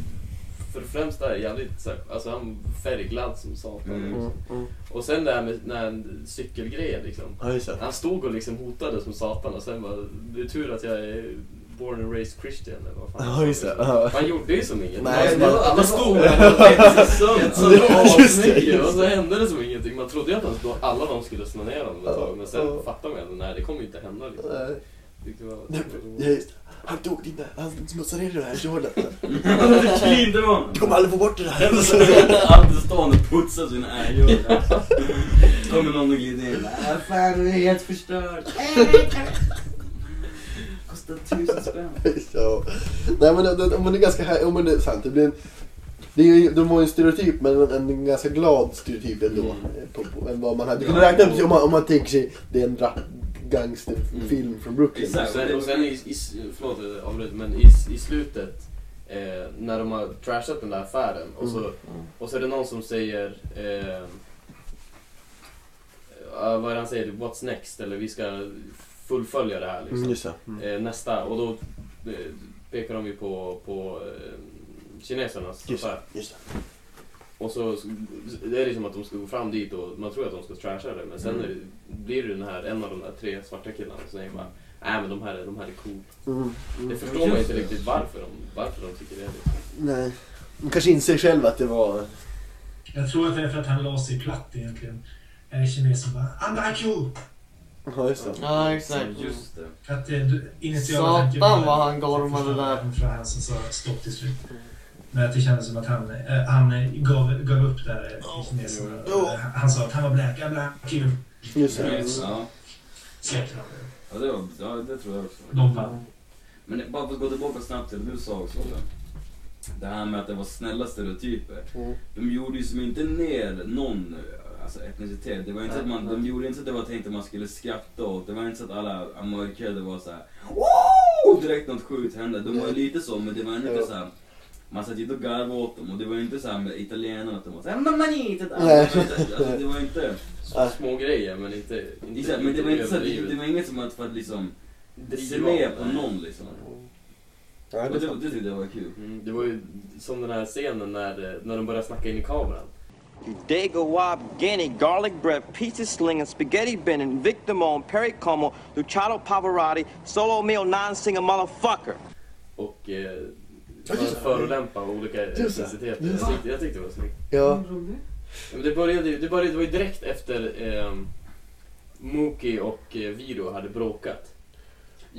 för det främsta jävligt alltså han var färgglad som satan. Mm. liksom. Mm. Mm. Och sen det här med när han cykelgrejen liksom. Ja, just det. Han stod och liksom hotade som satan och sen bara, det är tur att jag är born and raised Christian eller vad fan Ja, just det. Ja. Han gjorde ju som inget. Nej, Alltså, det- alla, alla det- sönder asmycket just och så hände det som ingenting. Man trodde ju att han, då alla de skulle slå ner honom ett tag men sen fattade man att nej det kommer ju inte hända liksom. Nej. Tyckte det var... Ja, just det. Han tog dina, han smutsade ner den här Jordan. Clean det var Du kommer aldrig få bort det där. Alltid stående och putsar sina ägor. Kommer någon och glider in. Äh, fan du är helt förstörd. Kostar tusen spänn. Så. Nej men det, det, men det är ganska här, ja, men det är sant. Det blir en, det är ju, de har ju en stereotyp men en, en ganska glad stereotyp ändå. Mm. eh, På, på, än vad man hade kunnat räkna med om man, om man tänker sig det är en rap gangsterfilm från Brooklyn. Exakt. Och sen, och sen i, i, förlåt avbryter, men i, i slutet eh, när de har trashat den där affären och så, och så är det någon som säger eh, ja, vad är det han säger? What's next? Eller vi ska fullfölja det här liksom. Mm, just det. Mm. eh, nästa. Och då eh, pekar de ju på, på eh, kinesernas Just, affär. det, just det. Och så, det är liksom att de ska gå fram dit och man tror att de ska trasha det. Men sen Mm. är det, blir det den här, en av de där tre svarta killarna som säger bara Nej men de här, är- de här är cool. Mm. Det Mm. förstår man inte riktigt varför de, varför de tycker det. Liksom. Nej. De kanske inser själv att det var... Jag tror att det är för att han la sig platt egentligen. Är kinesen bara I'm like you! Ja, just det. Ja, exakt. Just det. Att eh, du- initiala Satan tanken vad han gormade där. För han som sa stopp till slut. Men att det kändes som att han, eh, han eh, gav, gav upp där eh. Jo. Eh, Han sa att han var black, I'm black you. Just det. Ja, Släppte han det. ja, det, var, ja, det tror jag också. De vann. Men bara för att gå tillbaka snabbt till det du sa också. Det här med att det var snälla stereotyper. Mm. De gjorde ju som inte ner någon alltså, etnicitet. Det var inte så att man, de gjorde inte så att det var tänkt att man skulle skratta åt. Det var inte så att alla mörkhyade var så här. Wow! Direkt något sjukt hände. De var ju lite så, men det var inte så här. Man satt inte och garvade åt dem och det var inte så här med italienarna att de var såhär mamma ni Nej. alltså, det var inte, Ja. Små grejer men inte... inte exakt, men det var inte så att, överdrivet. det var inget som att för att liksom se ner på någon liksom. Ja, Och det är det, det tyckte jag var kul. Mm, det var ju som den här scenen när, när de började snacka in i kameran. Dago Wab, Guinea, garlic bread, pizza slinging, spaghetti bending, Victor Mon, Perry Como, Luciano Pavarotti, solo meal non-singer motherfucker. Och eh, förolämpa olika etniciteter. Jag tyckte, jag tyckte det var snyggt. Ja. Ja, Men det, började, ju- det, började, det var ju direkt efter eh, Mookie och eh, Viro hade bråkat.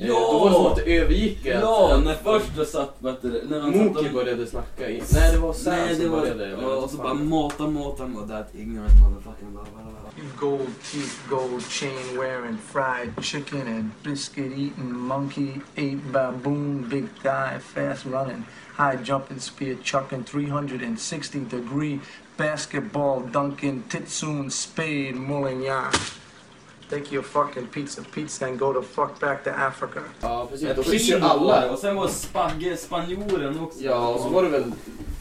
Eh, Ja! Då var det som att det övergick att, Ja, att när först det satt, vet du, när han satt Mookie och- började snacka in. Nej, det var Sam Nej, det som var började. ja, och så bara mata, mata, mata. That ignorant motherfucking blah, blah, blah. Gold teeth, gold chain wearing, fried chicken and biscuit eating, monkey ate baboon, big thigh, fast running, high jumping, spear chucking, 360 degree basketball dunking, titsoon, spade, mulling yarn. Take your fucking pizza, pizza, and go the fuck back to Africa. Ja, precis. Ett Då fick ju skinn var det, alla. Och sen var spagge, spanjoren också. Ja, och så var det väl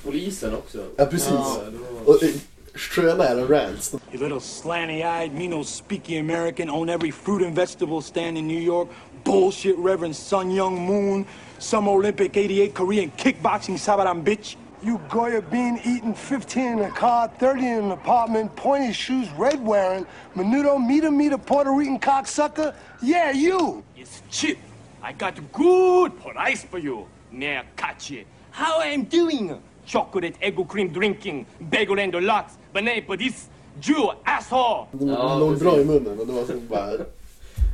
polisen också. Ja, precis. Ja, det var... Och eh, sköna är en rants. You little slanty-eyed, me no speaky American, own every fruit and vegetable stand in New York. Bullshit Reverend Sun Young Moon, Some Olympic 88 Korean kickboxing Sabaran bitch. You Goya bean eating 15 in a car, 30 in an apartment, pointy shoes, red wearing, menudo, meter, meter, Puerto Rican cocksucker. Yeah, you! It's cheap. I got good price for you. Near catchy. How I'm doing? Chocolate egg cream drinking, bagel and lots, banana for this Jew asshole. De Ja, låg precis. bra i munnen och det var så bara...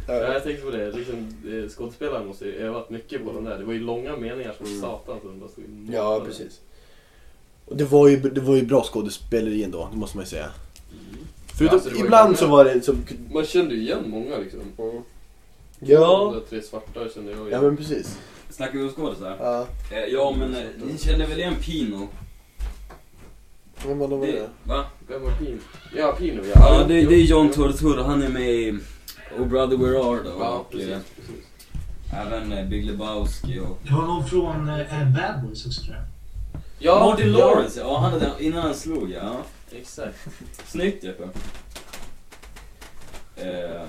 Ja, jag tänkte på det. Liksom, eh, skådespelaren måste ju övat mycket på den där. Det var ju långa meningar som satan som bara stod i Ja, precis. Det var ju, det var ju bra skådespeleri ändå, det måste man ju säga. Förutom, Alltså, det var ju ibland många- så var det som... Man kände ju igen många liksom. Ja, De där tre svarta kände jag ja igen. men precis. Snackar vi om skådisar? Ja, Eh, Ja, men eh, ni känner väl igen Pino? vad var Det, det? va? Vem var Pino? Ja, Pino ja. Ja, det, det är John jo. Turturro. Han är med i Oh Brother Where Are Thou? Ja, precis. precis. Även eh, Big Lebowski och... Det var någon från eh, Bad Boys också tror jag. Ja, Martin ja, Lawrence, ja han hade, innan han slog ja. Exakt. Snyggt Jeppe. Eh,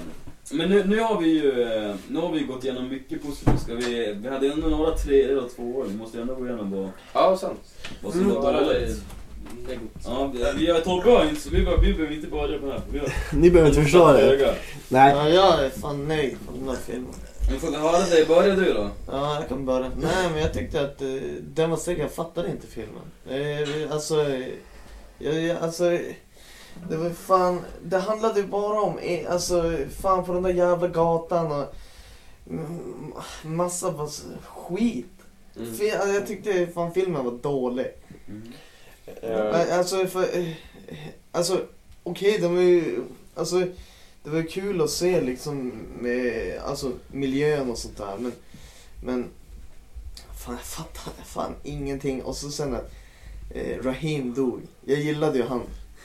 men nu, nu har vi ju eh, nu har vi ju gått igenom mycket positivt. Ska vi, vi hade ändå några tre och två år. Vi måste ändå gå igenom vad, Ja, sant. vad som Mm, var dåligt. Ja, vi, vi har poäng så vi, bara- vi behöver inte börja på det här. Vi har, Ni behöver inte förstå det. Nej. Ja, jag är fan nöjd med den här filmen. Men får vi höra dig, börja du då. Ja, jag kan börja. Nej, men jag tyckte att eh, den var säker. Jag fattade inte filmen. Eh, alltså, eh, jag, jag, alltså, det var fan, det handlade ju bara om, eh, alltså, fan på den där jävla gatan och mm, massa bara så- skit. Mm. Fe- alltså, jag tyckte fan filmen var dålig. Eh, Men, Alltså, för, eh, alltså okej, de var ju, alltså det var kul att se liksom med, alltså miljön och sånt där. Men, men fan jag fattar fan ingenting. Och så sen att eh, Rahim dog. Jag gillade ju han.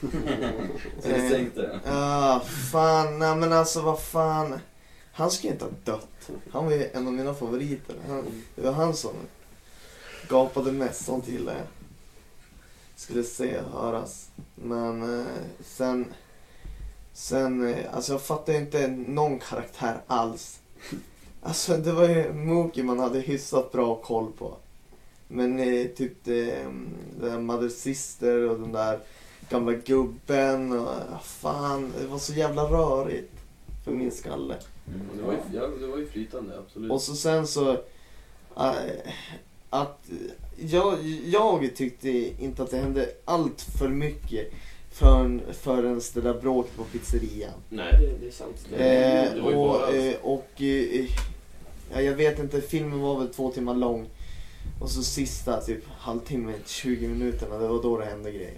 Så det sänkte. Ja, fan, nej men alltså vad fan. Han skulle inte ha dött. Han var ju en av mina favoriter. Han, det var han som gapade mest, sånt gillar jag. Skulle se och höras. Men eh, sen, sen, eh, alltså jag fattar inte någon karaktär alls. Alltså det var ju Mookie man hade hyfsat bra koll på. Men eh, typ det, den där Mother Sister och den där gamla gubben och ah, fan, det var så jävla rörigt för min skalle. Mm. Det var, ju, ja, det var ju flytande, absolut. Och så sen så äh, att jag, jag tyckte inte att det hände allt för mycket förrän, förrän det där bråket på pizzerian. Nej, det, det är sant. Det, Eh, det och bara... eh, och eh, ja, jag vet inte, filmen var väl två timmar lång. Och så sista typ halvtimme, 20 minuterna, det var då det hände grejer.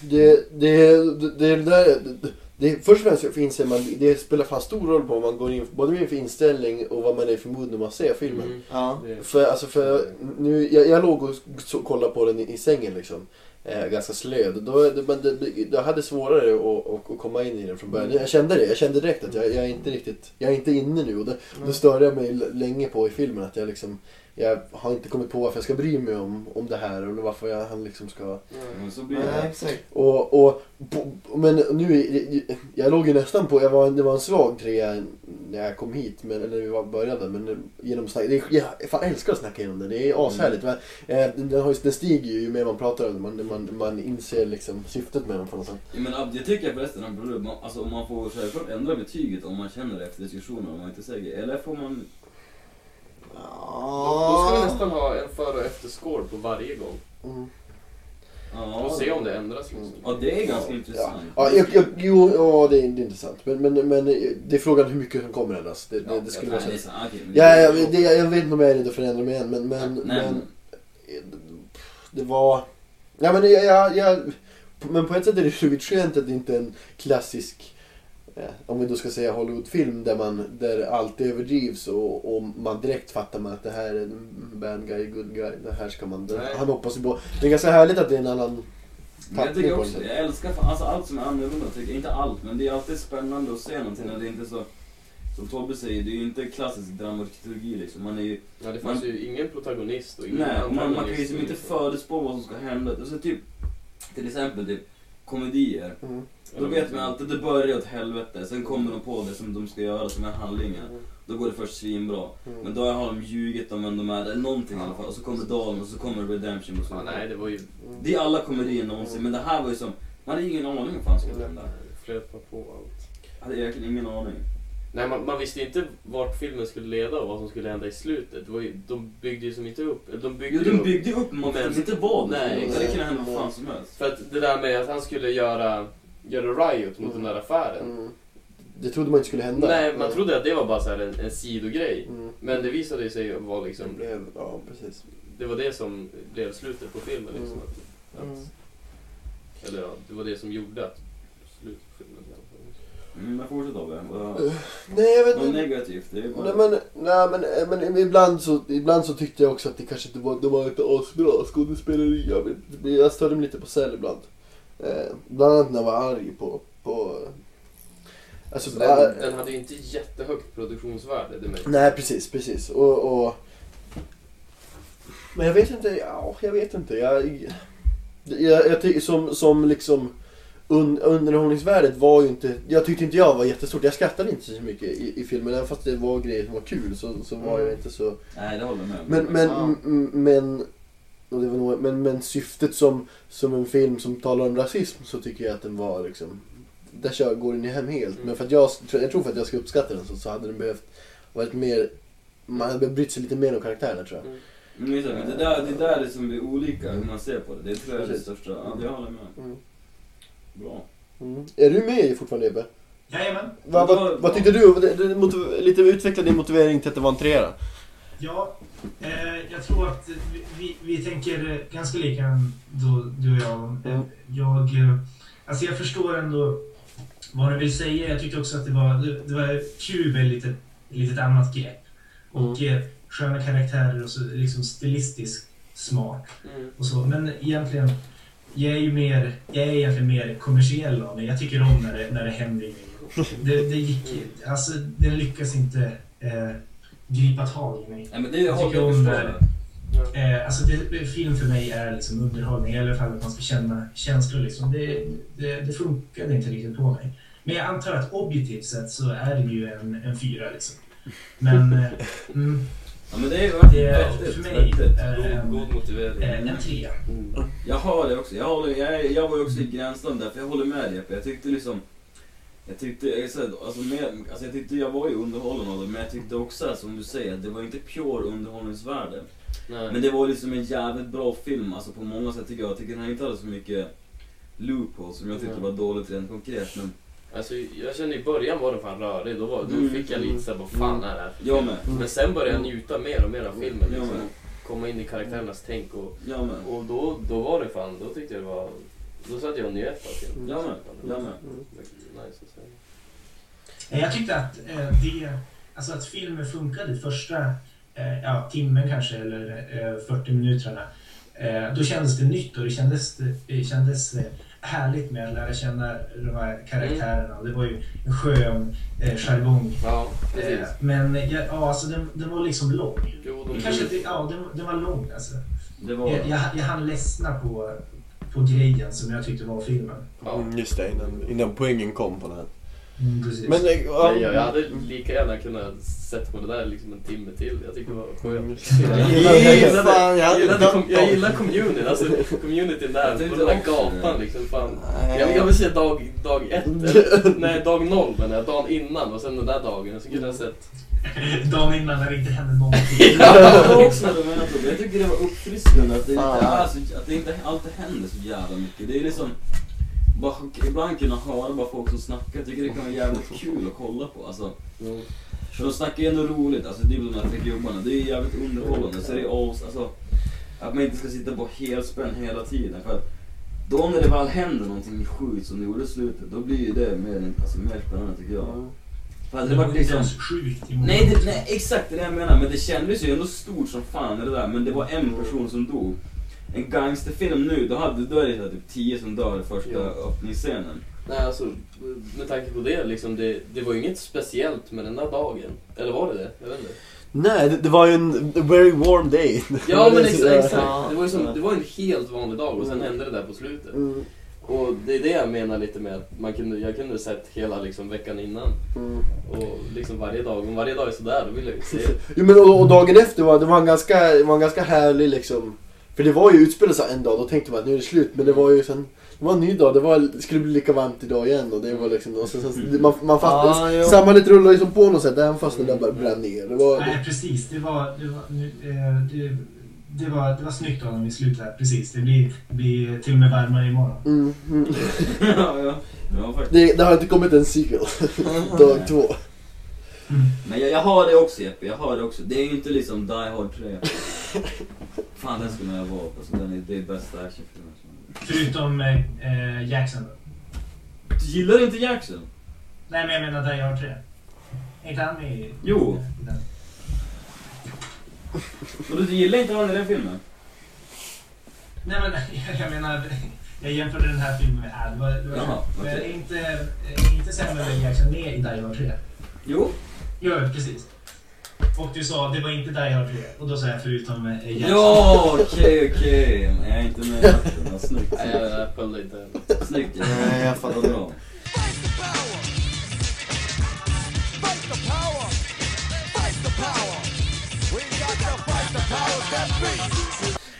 Det, det, det, det, där, det, det, först och främst så inser man, det spelar fan stor roll på vad man går in både med för inställning och vad man är för mood när man ser filmen. Mm. Ja. Det, För, alltså för, nu, jag, jag låg och så, kollade på den i, i sängen liksom. Eh, ganska slöd. Då, men det, jag hade svårare att, att, komma in i den från början. Jag kände det. Jag kände direkt att jag, jag är inte riktigt, jag är inte inne nu. Och det, det störde jag mig länge på i filmen. Att jag liksom, jag har inte kommit på varför jag ska bry mig om, om det här. Eller varför jag, han liksom ska... Men så blir det. exakt. Och, och, på, men nu, jag låg ju nästan på, jag var, det var en svag trea när jag kom hit, men, eller när vi var började. Men genom snack, det, är- jag fan älskar att snacka igenom den, det är ashärligt. Men, eh, den, den, har ju, den stiger ju ju mer man pratar om den, man, man, man inser liksom syftet med den på något sätt. Ja, men ab- jag tycker förresten att man- alltså, om man får självklart ändra betyget om man känner det efter diskussionen om man inte säger Eller får man... då, ska vi nästan ha en före och efter-score på varje gång. Mm. Ja, Och se om det ändras liksom. Ja, det är ganska Ja, intressant. ja jag, jag, jo, ja det, är, det är intressant. Men, men, men det är frågan hur mycket som kommer ändras. Det, det, det skulle ja, vara nej, okej, men- Ja, jag, det, jag vet inte om jag är redo för att förändra mig än, men, men, Nej, men men- det var... Ja, men, jag, jag, jag, men på ett sätt är det sjukt skönt att det inte är en klassisk, om vi då ska säga Hollywoodfilm, där, man, där allt överdrivs och, och man direkt fattar man att det här är en bad guy, good guy, det här ska man... Det, Nej. han hoppas ju på... Det är ganska härligt att det är en annan jag tycker också, jag älskar alltså allt som är annorlunda tycker jag. Inte allt, men det är alltid spännande att se någonting när det inte är så... Som Tobbe säger, det är ju inte klassisk dramaturgi liksom. Man är ju... Ja, det fanns ju ingen protagonist och ingen Nej, och man, man kan ju liksom inte förutspå vad som ska hända. Alltså typ, till exempel typ komedier. Mm. Då vet man alltid, det börjar åt helvete, sen kommer de på det som de ska göra, som är handlingen. Då går det först svinbra. Mm. Men då har de ljugit om vem de är, eller någonting i alla fall. Och så kommer dalen och så kommer redemption och så. Ja, nej, det var ju... Det är alla komedier någonsin, men det här var ju som, man hade ingen aning om vad fan som skulle hända. Flöt på allt. Jag hade verkligen ingen aning. Nej, man, man visste ju inte vart filmen skulle leda och vad som skulle hända i slutet. Det var ju, de byggde ju som inte upp... De byggde Jo, de upp- byggde ju upp, men inte vad Nej. Det kunde hända vad fan som helst. För att det där med att han skulle göra, göra riot mot den där affären. Mm. Det trodde man inte skulle hända. Nej, man trodde att det var bara så här en, en sidogrej. Mm. Men det visade sig vara liksom... Det blev, ja, precis. Det var det som blev slutet på filmen. Liksom, Mm. att, att, Mm. Eller ja, det var det som gjorde att slutet på filmen. Mm, men fortsätt Tobbe. Vad- Nej, jag vet Något inte. negativt, det är bara... Nej men, nej, men, men ibland, så, ibland så tyckte jag också att det kanske inte var, det var inte asbra skådespeleri. Jag, jag störde mig lite på Cell ibland. Eh, bland annat när jag var arg på... på alltså, Så äh, den, den hade ju inte jättehögt produktionsvärde. Det Nej precis, precis. Och, och, men jag vet inte, ja, jag vet inte. Jag, jag, jag tycker som, som liksom un, underhållningsvärdet var ju inte, jag tyckte inte jag var jättestort. Jag skrattade inte så mycket i, i filmen. Även fast det var grejer som var kul så, så var jag inte så... Nej, det håller jag med om. Men, men, Ja. m- men, och det var nog, men, men syftet som, som en film som talar om rasism så tycker jag att den var liksom... Där kör, går den ju hem helt. Men för att jag, jag tror för att jag ska uppskatta den så, så hade den behövt varit mer... Man hade behövt brytt sig lite mer om karaktärerna tror jag. Men det, det, där, det där är som blir olika hur man ser på det. Det tror jag är det största. Ja, det håller jag med. Mm. Bra. Mm. Är du med fortfarande Ebbe? Jajamän. Vad, vad, vad tyckte du? Motiv- Lite utveckla din motivering till att det var en trea. Ja, eh, jag tror att vi, vi, tänker ganska lika då, du och jag. Eh, Jag, eh, alltså jag förstår ändå vad du vill säga. Jag tyckte också att det var, det, det var kul med lite, lite annat grepp. Och eh, sköna karaktärer och så liksom stilistiskt smart. Mm. Och så. Men egentligen, jag är ju mer, jag är egentligen mer kommersiell av mig. Jag tycker om när det, när det händer grejer. Det, det gick, alltså den lyckas inte eh, gripa tag i mig. Nej, men det jag tycker jag om när, eh, alltså det, film för mig är liksom underhållning, i alla fall att man ska känna känslor liksom. Det, det, det funkade inte riktigt på mig. Men jag antar att objektivt sett så är det ju en, en fyra liksom. Men, eh, mm, Ja, men det är det, vettigt, för mig är det en, God motivering. eh, en trea. Jag har det också. Jag, håller, jag, jag var ju också i gränsland där, för jag håller med Jeppe. Jag tyckte liksom... Jag tyckte, alltså, med, alltså jag tyckte jag var ju underhållen av det, men jag tyckte också som du säger, det var inte pure underhållningsvärde. Nej. Men det var liksom en jävligt bra film, alltså på många sätt tycker jag. Jag tycker den här inte hade så mycket loopholes som jag tyckte Nej. var dåligt rent konkret. Men Alltså, jag kände i början var den fan rörig. Då, var, då Mm. fick jag lite såhär, vad fan är det här Jag med. Men sen började jag njuta mer och mer av filmen. Liksom, komma in i karaktärernas tänk. Och, och då, då var det fan, då tyckte jag det var... Då satt jag och njöt av filmen. Jag med. Jag med. Nice att säga. Eh, Jag tyckte att eh, det, alltså att filmen funkade första eh, ja, timmen kanske eller eh, 40 minuterna. Eh, då kändes det nytt och det kändes, det kändes eh, härligt med att lära känna de här karaktärerna. Och det var ju en skön eh, jargong. Ja, Eh, men ja, ja, alltså den, den var liksom lång. Jo, Det de, kanske, inte- ja, den, den var lång alltså. Det var... Jag, jag, jag hann ledsna på, på grejen som jag tyckte var filmen. ja. Just det, innan, innan poängen kom på den här. Mm, precis. Men, ja, Nej, jag, jag hade lika gärna kunnat sett på det där liksom en timme till. Jag tyckte det var skönt. Jag gillade, gillade, gillar communityn, alltså communityn där på den där gatan det. liksom. Fan. Jag, jag vill se dag, dag ett, eller, nej dag noll menar jag, dagen innan och sen den där dagen. Så kunde jag sett. Dagen innan när det inte hände någonting. Jag var också det menar jag. Jag tycker det var uppfriskande att det inte, är så, att det inte alltid händer så jävla mycket. Det är liksom... Bara, ibland kunna höra bara folk som snackar. Jag tycker det kan vara jävligt kul att kolla på. Alltså, för de snackar ju ändå roligt. Alltså det är väl de här gubbarna. Det är ju jävligt underhållande. Så det är alls, alltså, att man inte ska sitta på helspänn hela tiden. För att då när det väl händer någonting sjukt som det gjorde i slutet, då blir ju det mer, alltså, mer spännande tycker jag. Hade det Det var varit liksom... sjukt Nej, det, nej, exakt det är det jag menar. Men det kändes ju ändå stort som fan det där. Men det var en person som dog. En gangsterfilm nu, då, hade, då är det typ 10 som dör i första Ja. öppningsscenen. Nej alltså, med tanke på det liksom, det, det var ju inget speciellt med den där dagen. Eller var det det? Jag vet inte. Nej, det, det var ju en very warm day. Ja men exakt, exakt. Det var ju som, det var en helt vanlig dag och sen hände det där på slutet. Mm, Och det är det jag menar lite med att man kunde, jag kunde sett hela liksom veckan innan. mm. Och liksom varje dag, om varje dag är sådär, då vill jag ju se det. Jo men och, och dagen efter var det var en ganska, var en ganska härlig liksom. För det var ju utspelat en dag, då tänkte man att nu är det slut. Men det var ju sen, det var en ny dag, det, var, det skulle bli lika varmt idag igen. Och det var liksom, och sen, sen, man, man fattade, Ah, jo. samhället rullade ju som på något sätt, även fast det där bara brann ner. Det var, Nej, precis. Det var, det var, nu, eh, det, det var, det var snyggt av dem i slutet. Precis. Det blir, det blir till och med varmare imorgon. mm, mm. ja, ja. ja. Det, det har inte kommit en sequel. Dag två. Men jag, jag har det också Jeppe, jag har det också. Det är ju inte liksom Die Hard 3. Fan den skulle man ha valt. Alltså, den är, det är bästa actionfilmen. Förutom eh, eh, Jackson. då. Du gillar inte Jackson? Nej, men jag menar Die Hard 3. Är inte han med i Jo. i den? Och du gillar inte han i den filmen? Nej, men jag menar... Jag jämförde den här filmen med... Det var, var Jaha, okej. är inte, är inte Samuel L. Jackson med i Die Hard 3? Jo. Jo, precis. Och du sa det var inte Die Hard 3. Och då sa jag förutom eh, Jackson. Ja, okej, okej. Men Jag är inte med i matchen. Vad Snyggt. Nej, jag, jag följde inte heller. Snyggt. Nej, jag fattar. Vad bra.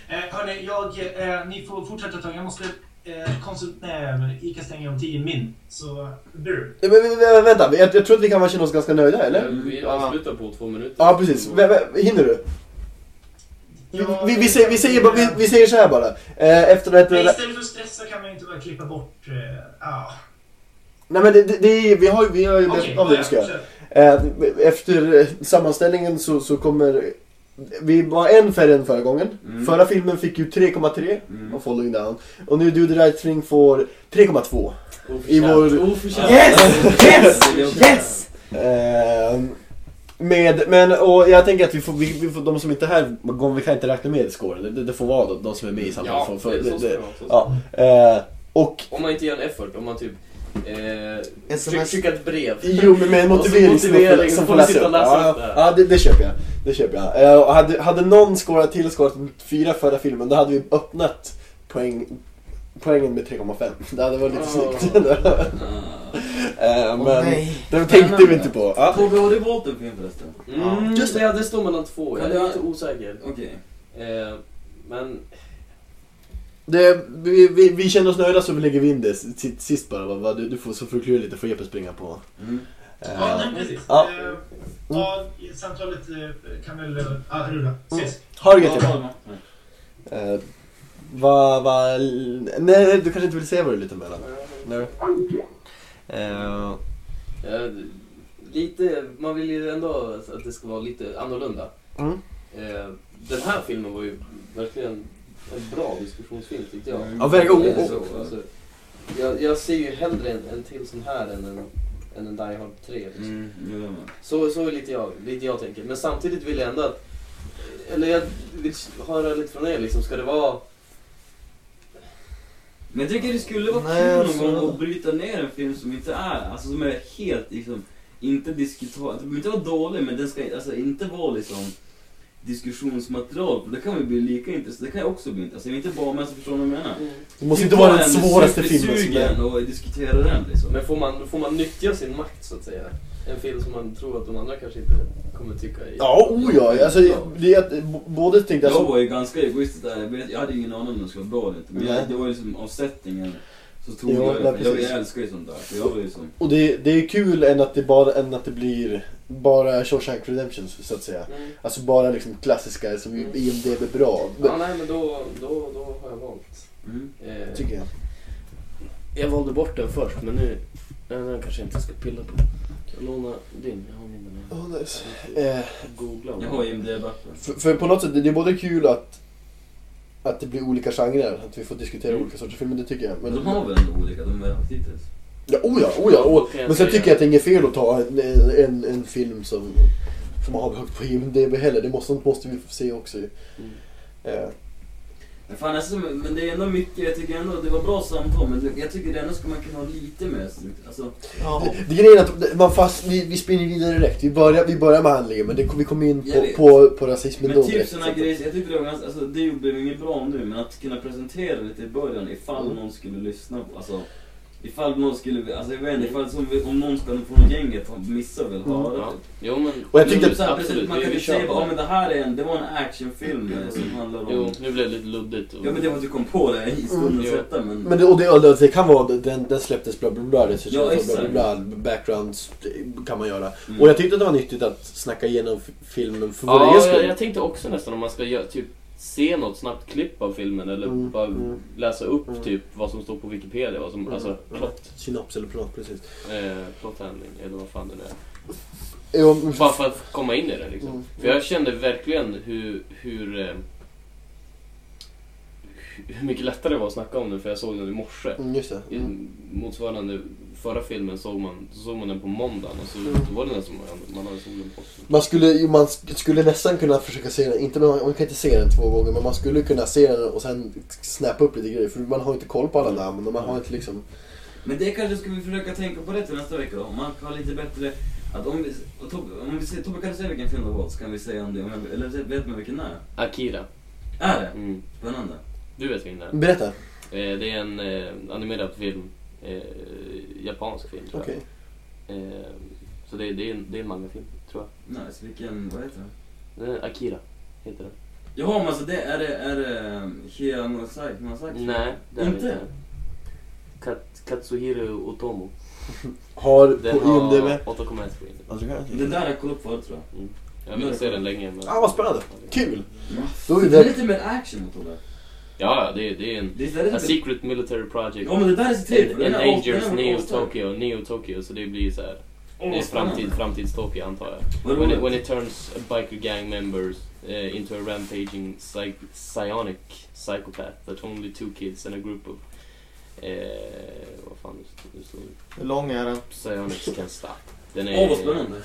Eh, hörni, jag, eh, ni får fortsätta ett tag. Jag måste eh, konsult... Nej, Ica stänger om 10 min. Så, du. Men, men, men, vänta, jag, jag tror att vi kan känna oss ganska nöjda eller? Vi avslutar på två minuter. Ja precis, vä- hinner du? Vi, Ja, vi, vi, säger, vi, säger, bara- vi, vi säger så här bara. Eh, efter det Nej, istället för att stressa kan man ju inte bara klippa bort... Eh, ja. Nej men det, det, det är, vi har ju vi har ju Okej, av det vi ska göra. Eh, Efter eh, sammanställningen så, så kommer... Vi var en färre än förra gången. Mm. Förra filmen fick ju 3,3 Mm. av Following Down. Och nu Do the Right Thing får 3,2. I vår- Oförtjänt. Yes! Yes! Yes! Eh, med, men och jag tänker att vi får, vi, vi får, de som inte är här, vi kan inte räkna med scoren. Det, det får vara de, de som är med i samma Ja, för, för, det, det, det ja. Eh, Och Om man inte gör en effort, om man typ eh, SMS. skickar ett brev. Jo, men med en Och så motivering, motivering, som får läsa upp. och läsa Ja, upp ja det, det köper jag. Det köper jag. Eh, och hade, hade någon skårat till, skårat fyra förra filmen, då hade vi öppnat poäng, poängen med 3,5. Det hade varit lite Oh. snyggt. Eh, men nej. det tänkte vi inte på. Ja. Tobbe, har du valt en film förresten? Mm, Just det. det står mellan två, jag är lite osäker. Okej. Eh, men Det, vi, vi, vi känner oss nöjda så vi lägger vi in det sist, sist bara. Va? Du, du får, så får klura lite, får Jeppe springa på. Mm. Eh, Ja, nej, precis. Ja. Eh, Ja, samtalet eh, kan väl ja, rulla. Ses. Ha det gött Jeppe. Va, va, nej, du kanske inte vill säga vad du är lite mellan? Nej. Eh, lite, man vill ju ändå att det ska vara lite annorlunda. Mm. Den här filmen var ju verkligen en bra diskussionsfilm tyckte jag. Ja, verkligen. Eh, Och- så, alltså, jag, jag ser ju hellre en, en till sån här än en, än en Die Hard 3. Liksom. Mm. Så, så är lite jag, lite jag tänker. Men samtidigt vill jag ändå att... Eller jag vill höra lite från er liksom. Ska det vara... Men jag tycker det skulle vara Nej, kul alltså- någon gång att bryta ner en film som inte är, alltså som är helt liksom, inte diskutabel. Den behöver inte vara dålig men den ska alltså inte vara liksom diskussionsmaterial. För det kan ju bli lika intressant, det kan ju också bli intressant. Inte bara men så förstår vad jag menar. det måste inte vara den en svåraste filmen som är. och diskutera den liksom. Men får man, får man nyttja sin makt så att säga? En film som man tror att de andra kanske inte kommer tycka är... Ja, oh ja. Alltså, det är att, b- både tänkte jag Jag var ju ganska egoistisk där, jag, vet, jag hade ingen aning om det skulle vara bra eller inte. Men Nej. jag, det var ju liksom av settingen så tog Ja, jag. Jag, jag älskar ju sånt där. Jag var ju som... Och det, det är kul än att det bara än att det blir bara Shawshank Redemption så att säga. Mm. Alltså bara liksom klassiska som Mm. IMDB är bra. Ja, nej men då, då, då har jag valt. Mm. Eh, Tycker jag. jag valde bort den först men nu... Den den kanske jag inte ska pilla på. Jag lånar din, jag har min den här. Oh, nice. eh, Googla. Jag har IMDB-appen. för, för på något sätt, det är både kul att att det blir olika genrer, att vi får diskutera Mm. olika sorters filmer, det tycker jag. Men de har väl ändå olika, de har haft hittills. Ja, oh ja, oh ja. Jag men sen tycker jag att det är inget fel att ta en, en, en film som, som har högt på IMDB heller. Det måste, måste vi få se också ju. Mm. Eh, Men fan alltså, men det är ändå mycket, jag tycker ändå det var bra samtal men jag tycker det ändå ska man kunna ha lite mer. Alltså, Ja. Det, det grejen är att man fast, vi, vi spinner vidare direkt. Vi börjar, vi börjar med handlingen men det, vi kommer in på, på, på rasismen då men typ direkt. såna grejer, jag tyckte det var ganska, alltså det blev inget bra nu men att kunna presentera lite i början ifall Mm. någon skulle lyssna på, alltså Ifall någon skulle, alltså jag vet inte, ifall som, om någon ska från gänget missar väl höra Ja. typ. Jo men... Och jag tyckte Men så här, absolut, precis, man kan ju säga bara, det. ja men det här är en, det var en actionfilm eh, som handlar om... Jo, nu blev det lite luddigt. och- Ja men det var att du kom på det i stundens Mm. hetta men... Men det, och det, och det kan vara, den, den släpptes bla bla bla, det Ja, bla, bla, bla, backgrounds det kan man göra. Mm. Och jag tyckte att det var nyttigt att snacka igenom filmen för vår Ja, egen jag, skull. jag tänkte också nästan om man ska göra, typ, se något snabbt klipp av filmen eller Mm, bara mm. läsa upp Mm. typ vad som står på Wikipedia. Vad som, Mm, Alltså mm. plott, Synops eller plot, precis. eh, plothandling eller vad fan det nu är. Jo, men- Bara för att komma in i det liksom. Mm. För jag kände verkligen hur, hur, eh, hur mycket lättare det var att snacka om den för jag såg den i morse. Mm, just det. I Mm. motsvarande förra filmen såg man, så såg man den på måndagen och så Mm. då var det nästan som man, man hade solen på sig. Man skulle, man sk- skulle nästan kunna försöka se den, inte, man kan inte se den två gånger, men man skulle kunna se den och sen snappa upp lite grejer. För man har inte koll på alla namn och man har inte liksom... Men det kanske ska vi försöka tänka på det till nästa vecka då. Om man kan ha lite bättre... Att om vi... om vi ser, Tobbe kan du säga vilken film det var så kan vi säga om det. Om jag, eller vet man vilken det är? Akira. Är det? Mm. Spännande. Du vet vilken det är? Berätta. Eh, Det är en eh, animerad film. Eh, japansk film tror Okej. jag. Eh, så det är, det, är en, det är en mangafilm, tror jag. Nice. Vilken... Vad heter den? Akira, heter den. Jaha, men alltså det är det... Är det... Hia Mosaki? Mosaki? Nej, det är Inte? Kat, Katsuhiro Otomo. Har Den på har IMDB... 8,1 på IMDb. Den där har jag kollat på förut tror jag. Mm. Jag vill se den länge men... Ah, vad spännande. Kul! Då är Det det är lite mer action mot Tobbe. Ja, det, det är en... Det är a secret military project. Ja, men det där är så trevligt. En, en Angels Neo Tokyo, Neo Tokyo, så det blir så här. Oh, det är framtid, framtidstokig antar jag. When it, when it turns biker gang members uh, into a rampaging psych psionic psychopath that only two kids and a group of... Uh, vad fan nu står det? Hur lång är den? Psionics can stop. Den är... Åh, oh, vad spännande.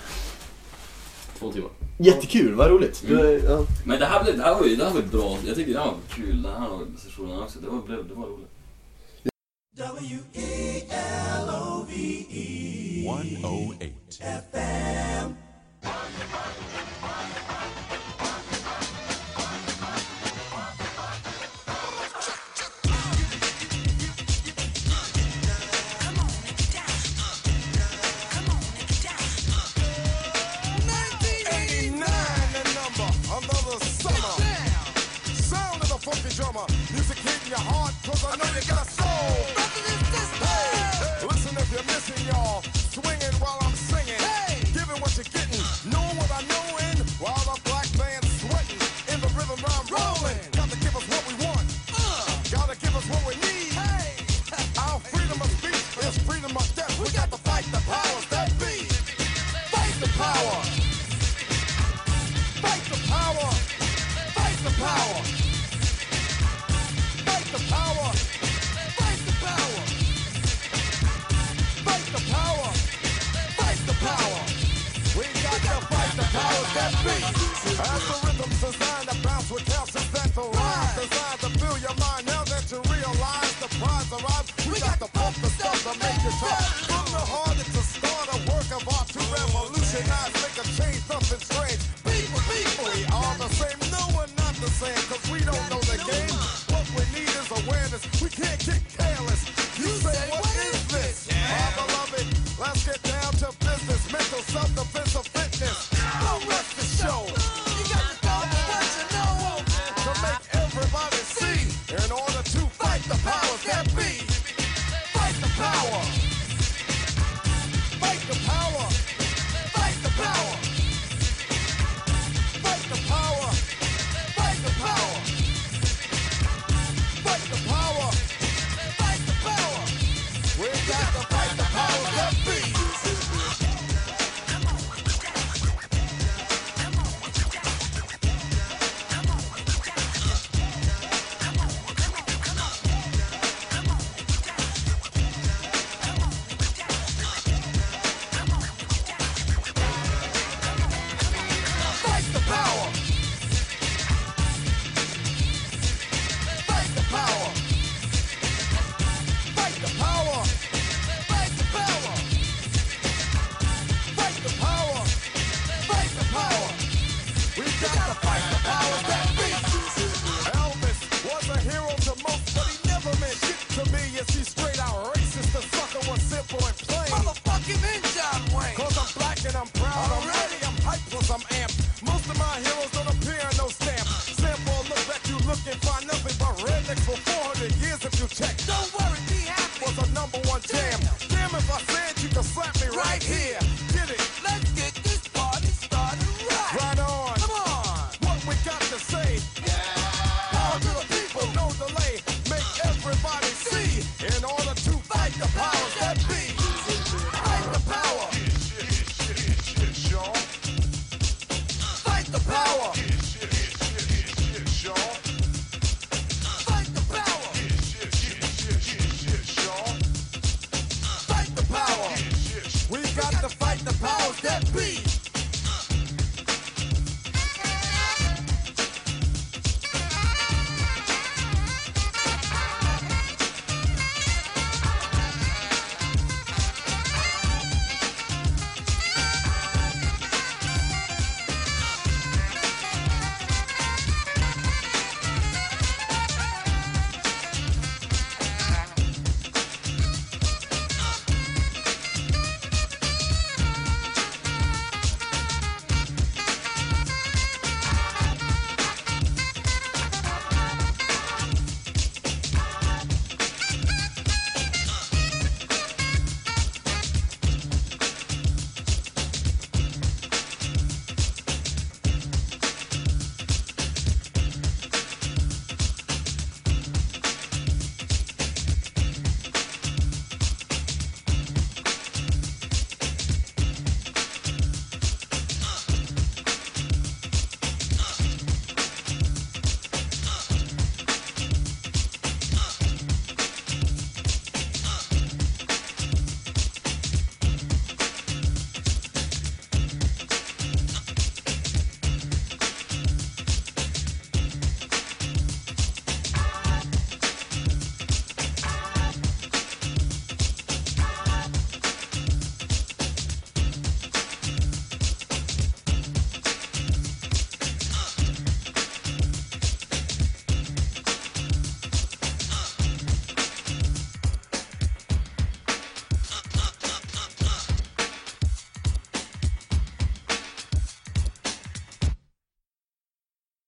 Två timmar. Jättekul, vad roligt. Mm. Du, ja. Men det här, blev, det, här var, det här var ett bra, jag tyckte det här var kul, den här sessionen också. Det var, det var roligt. W-E-L-O-V-E 108 FM your heart, cause I know you got a.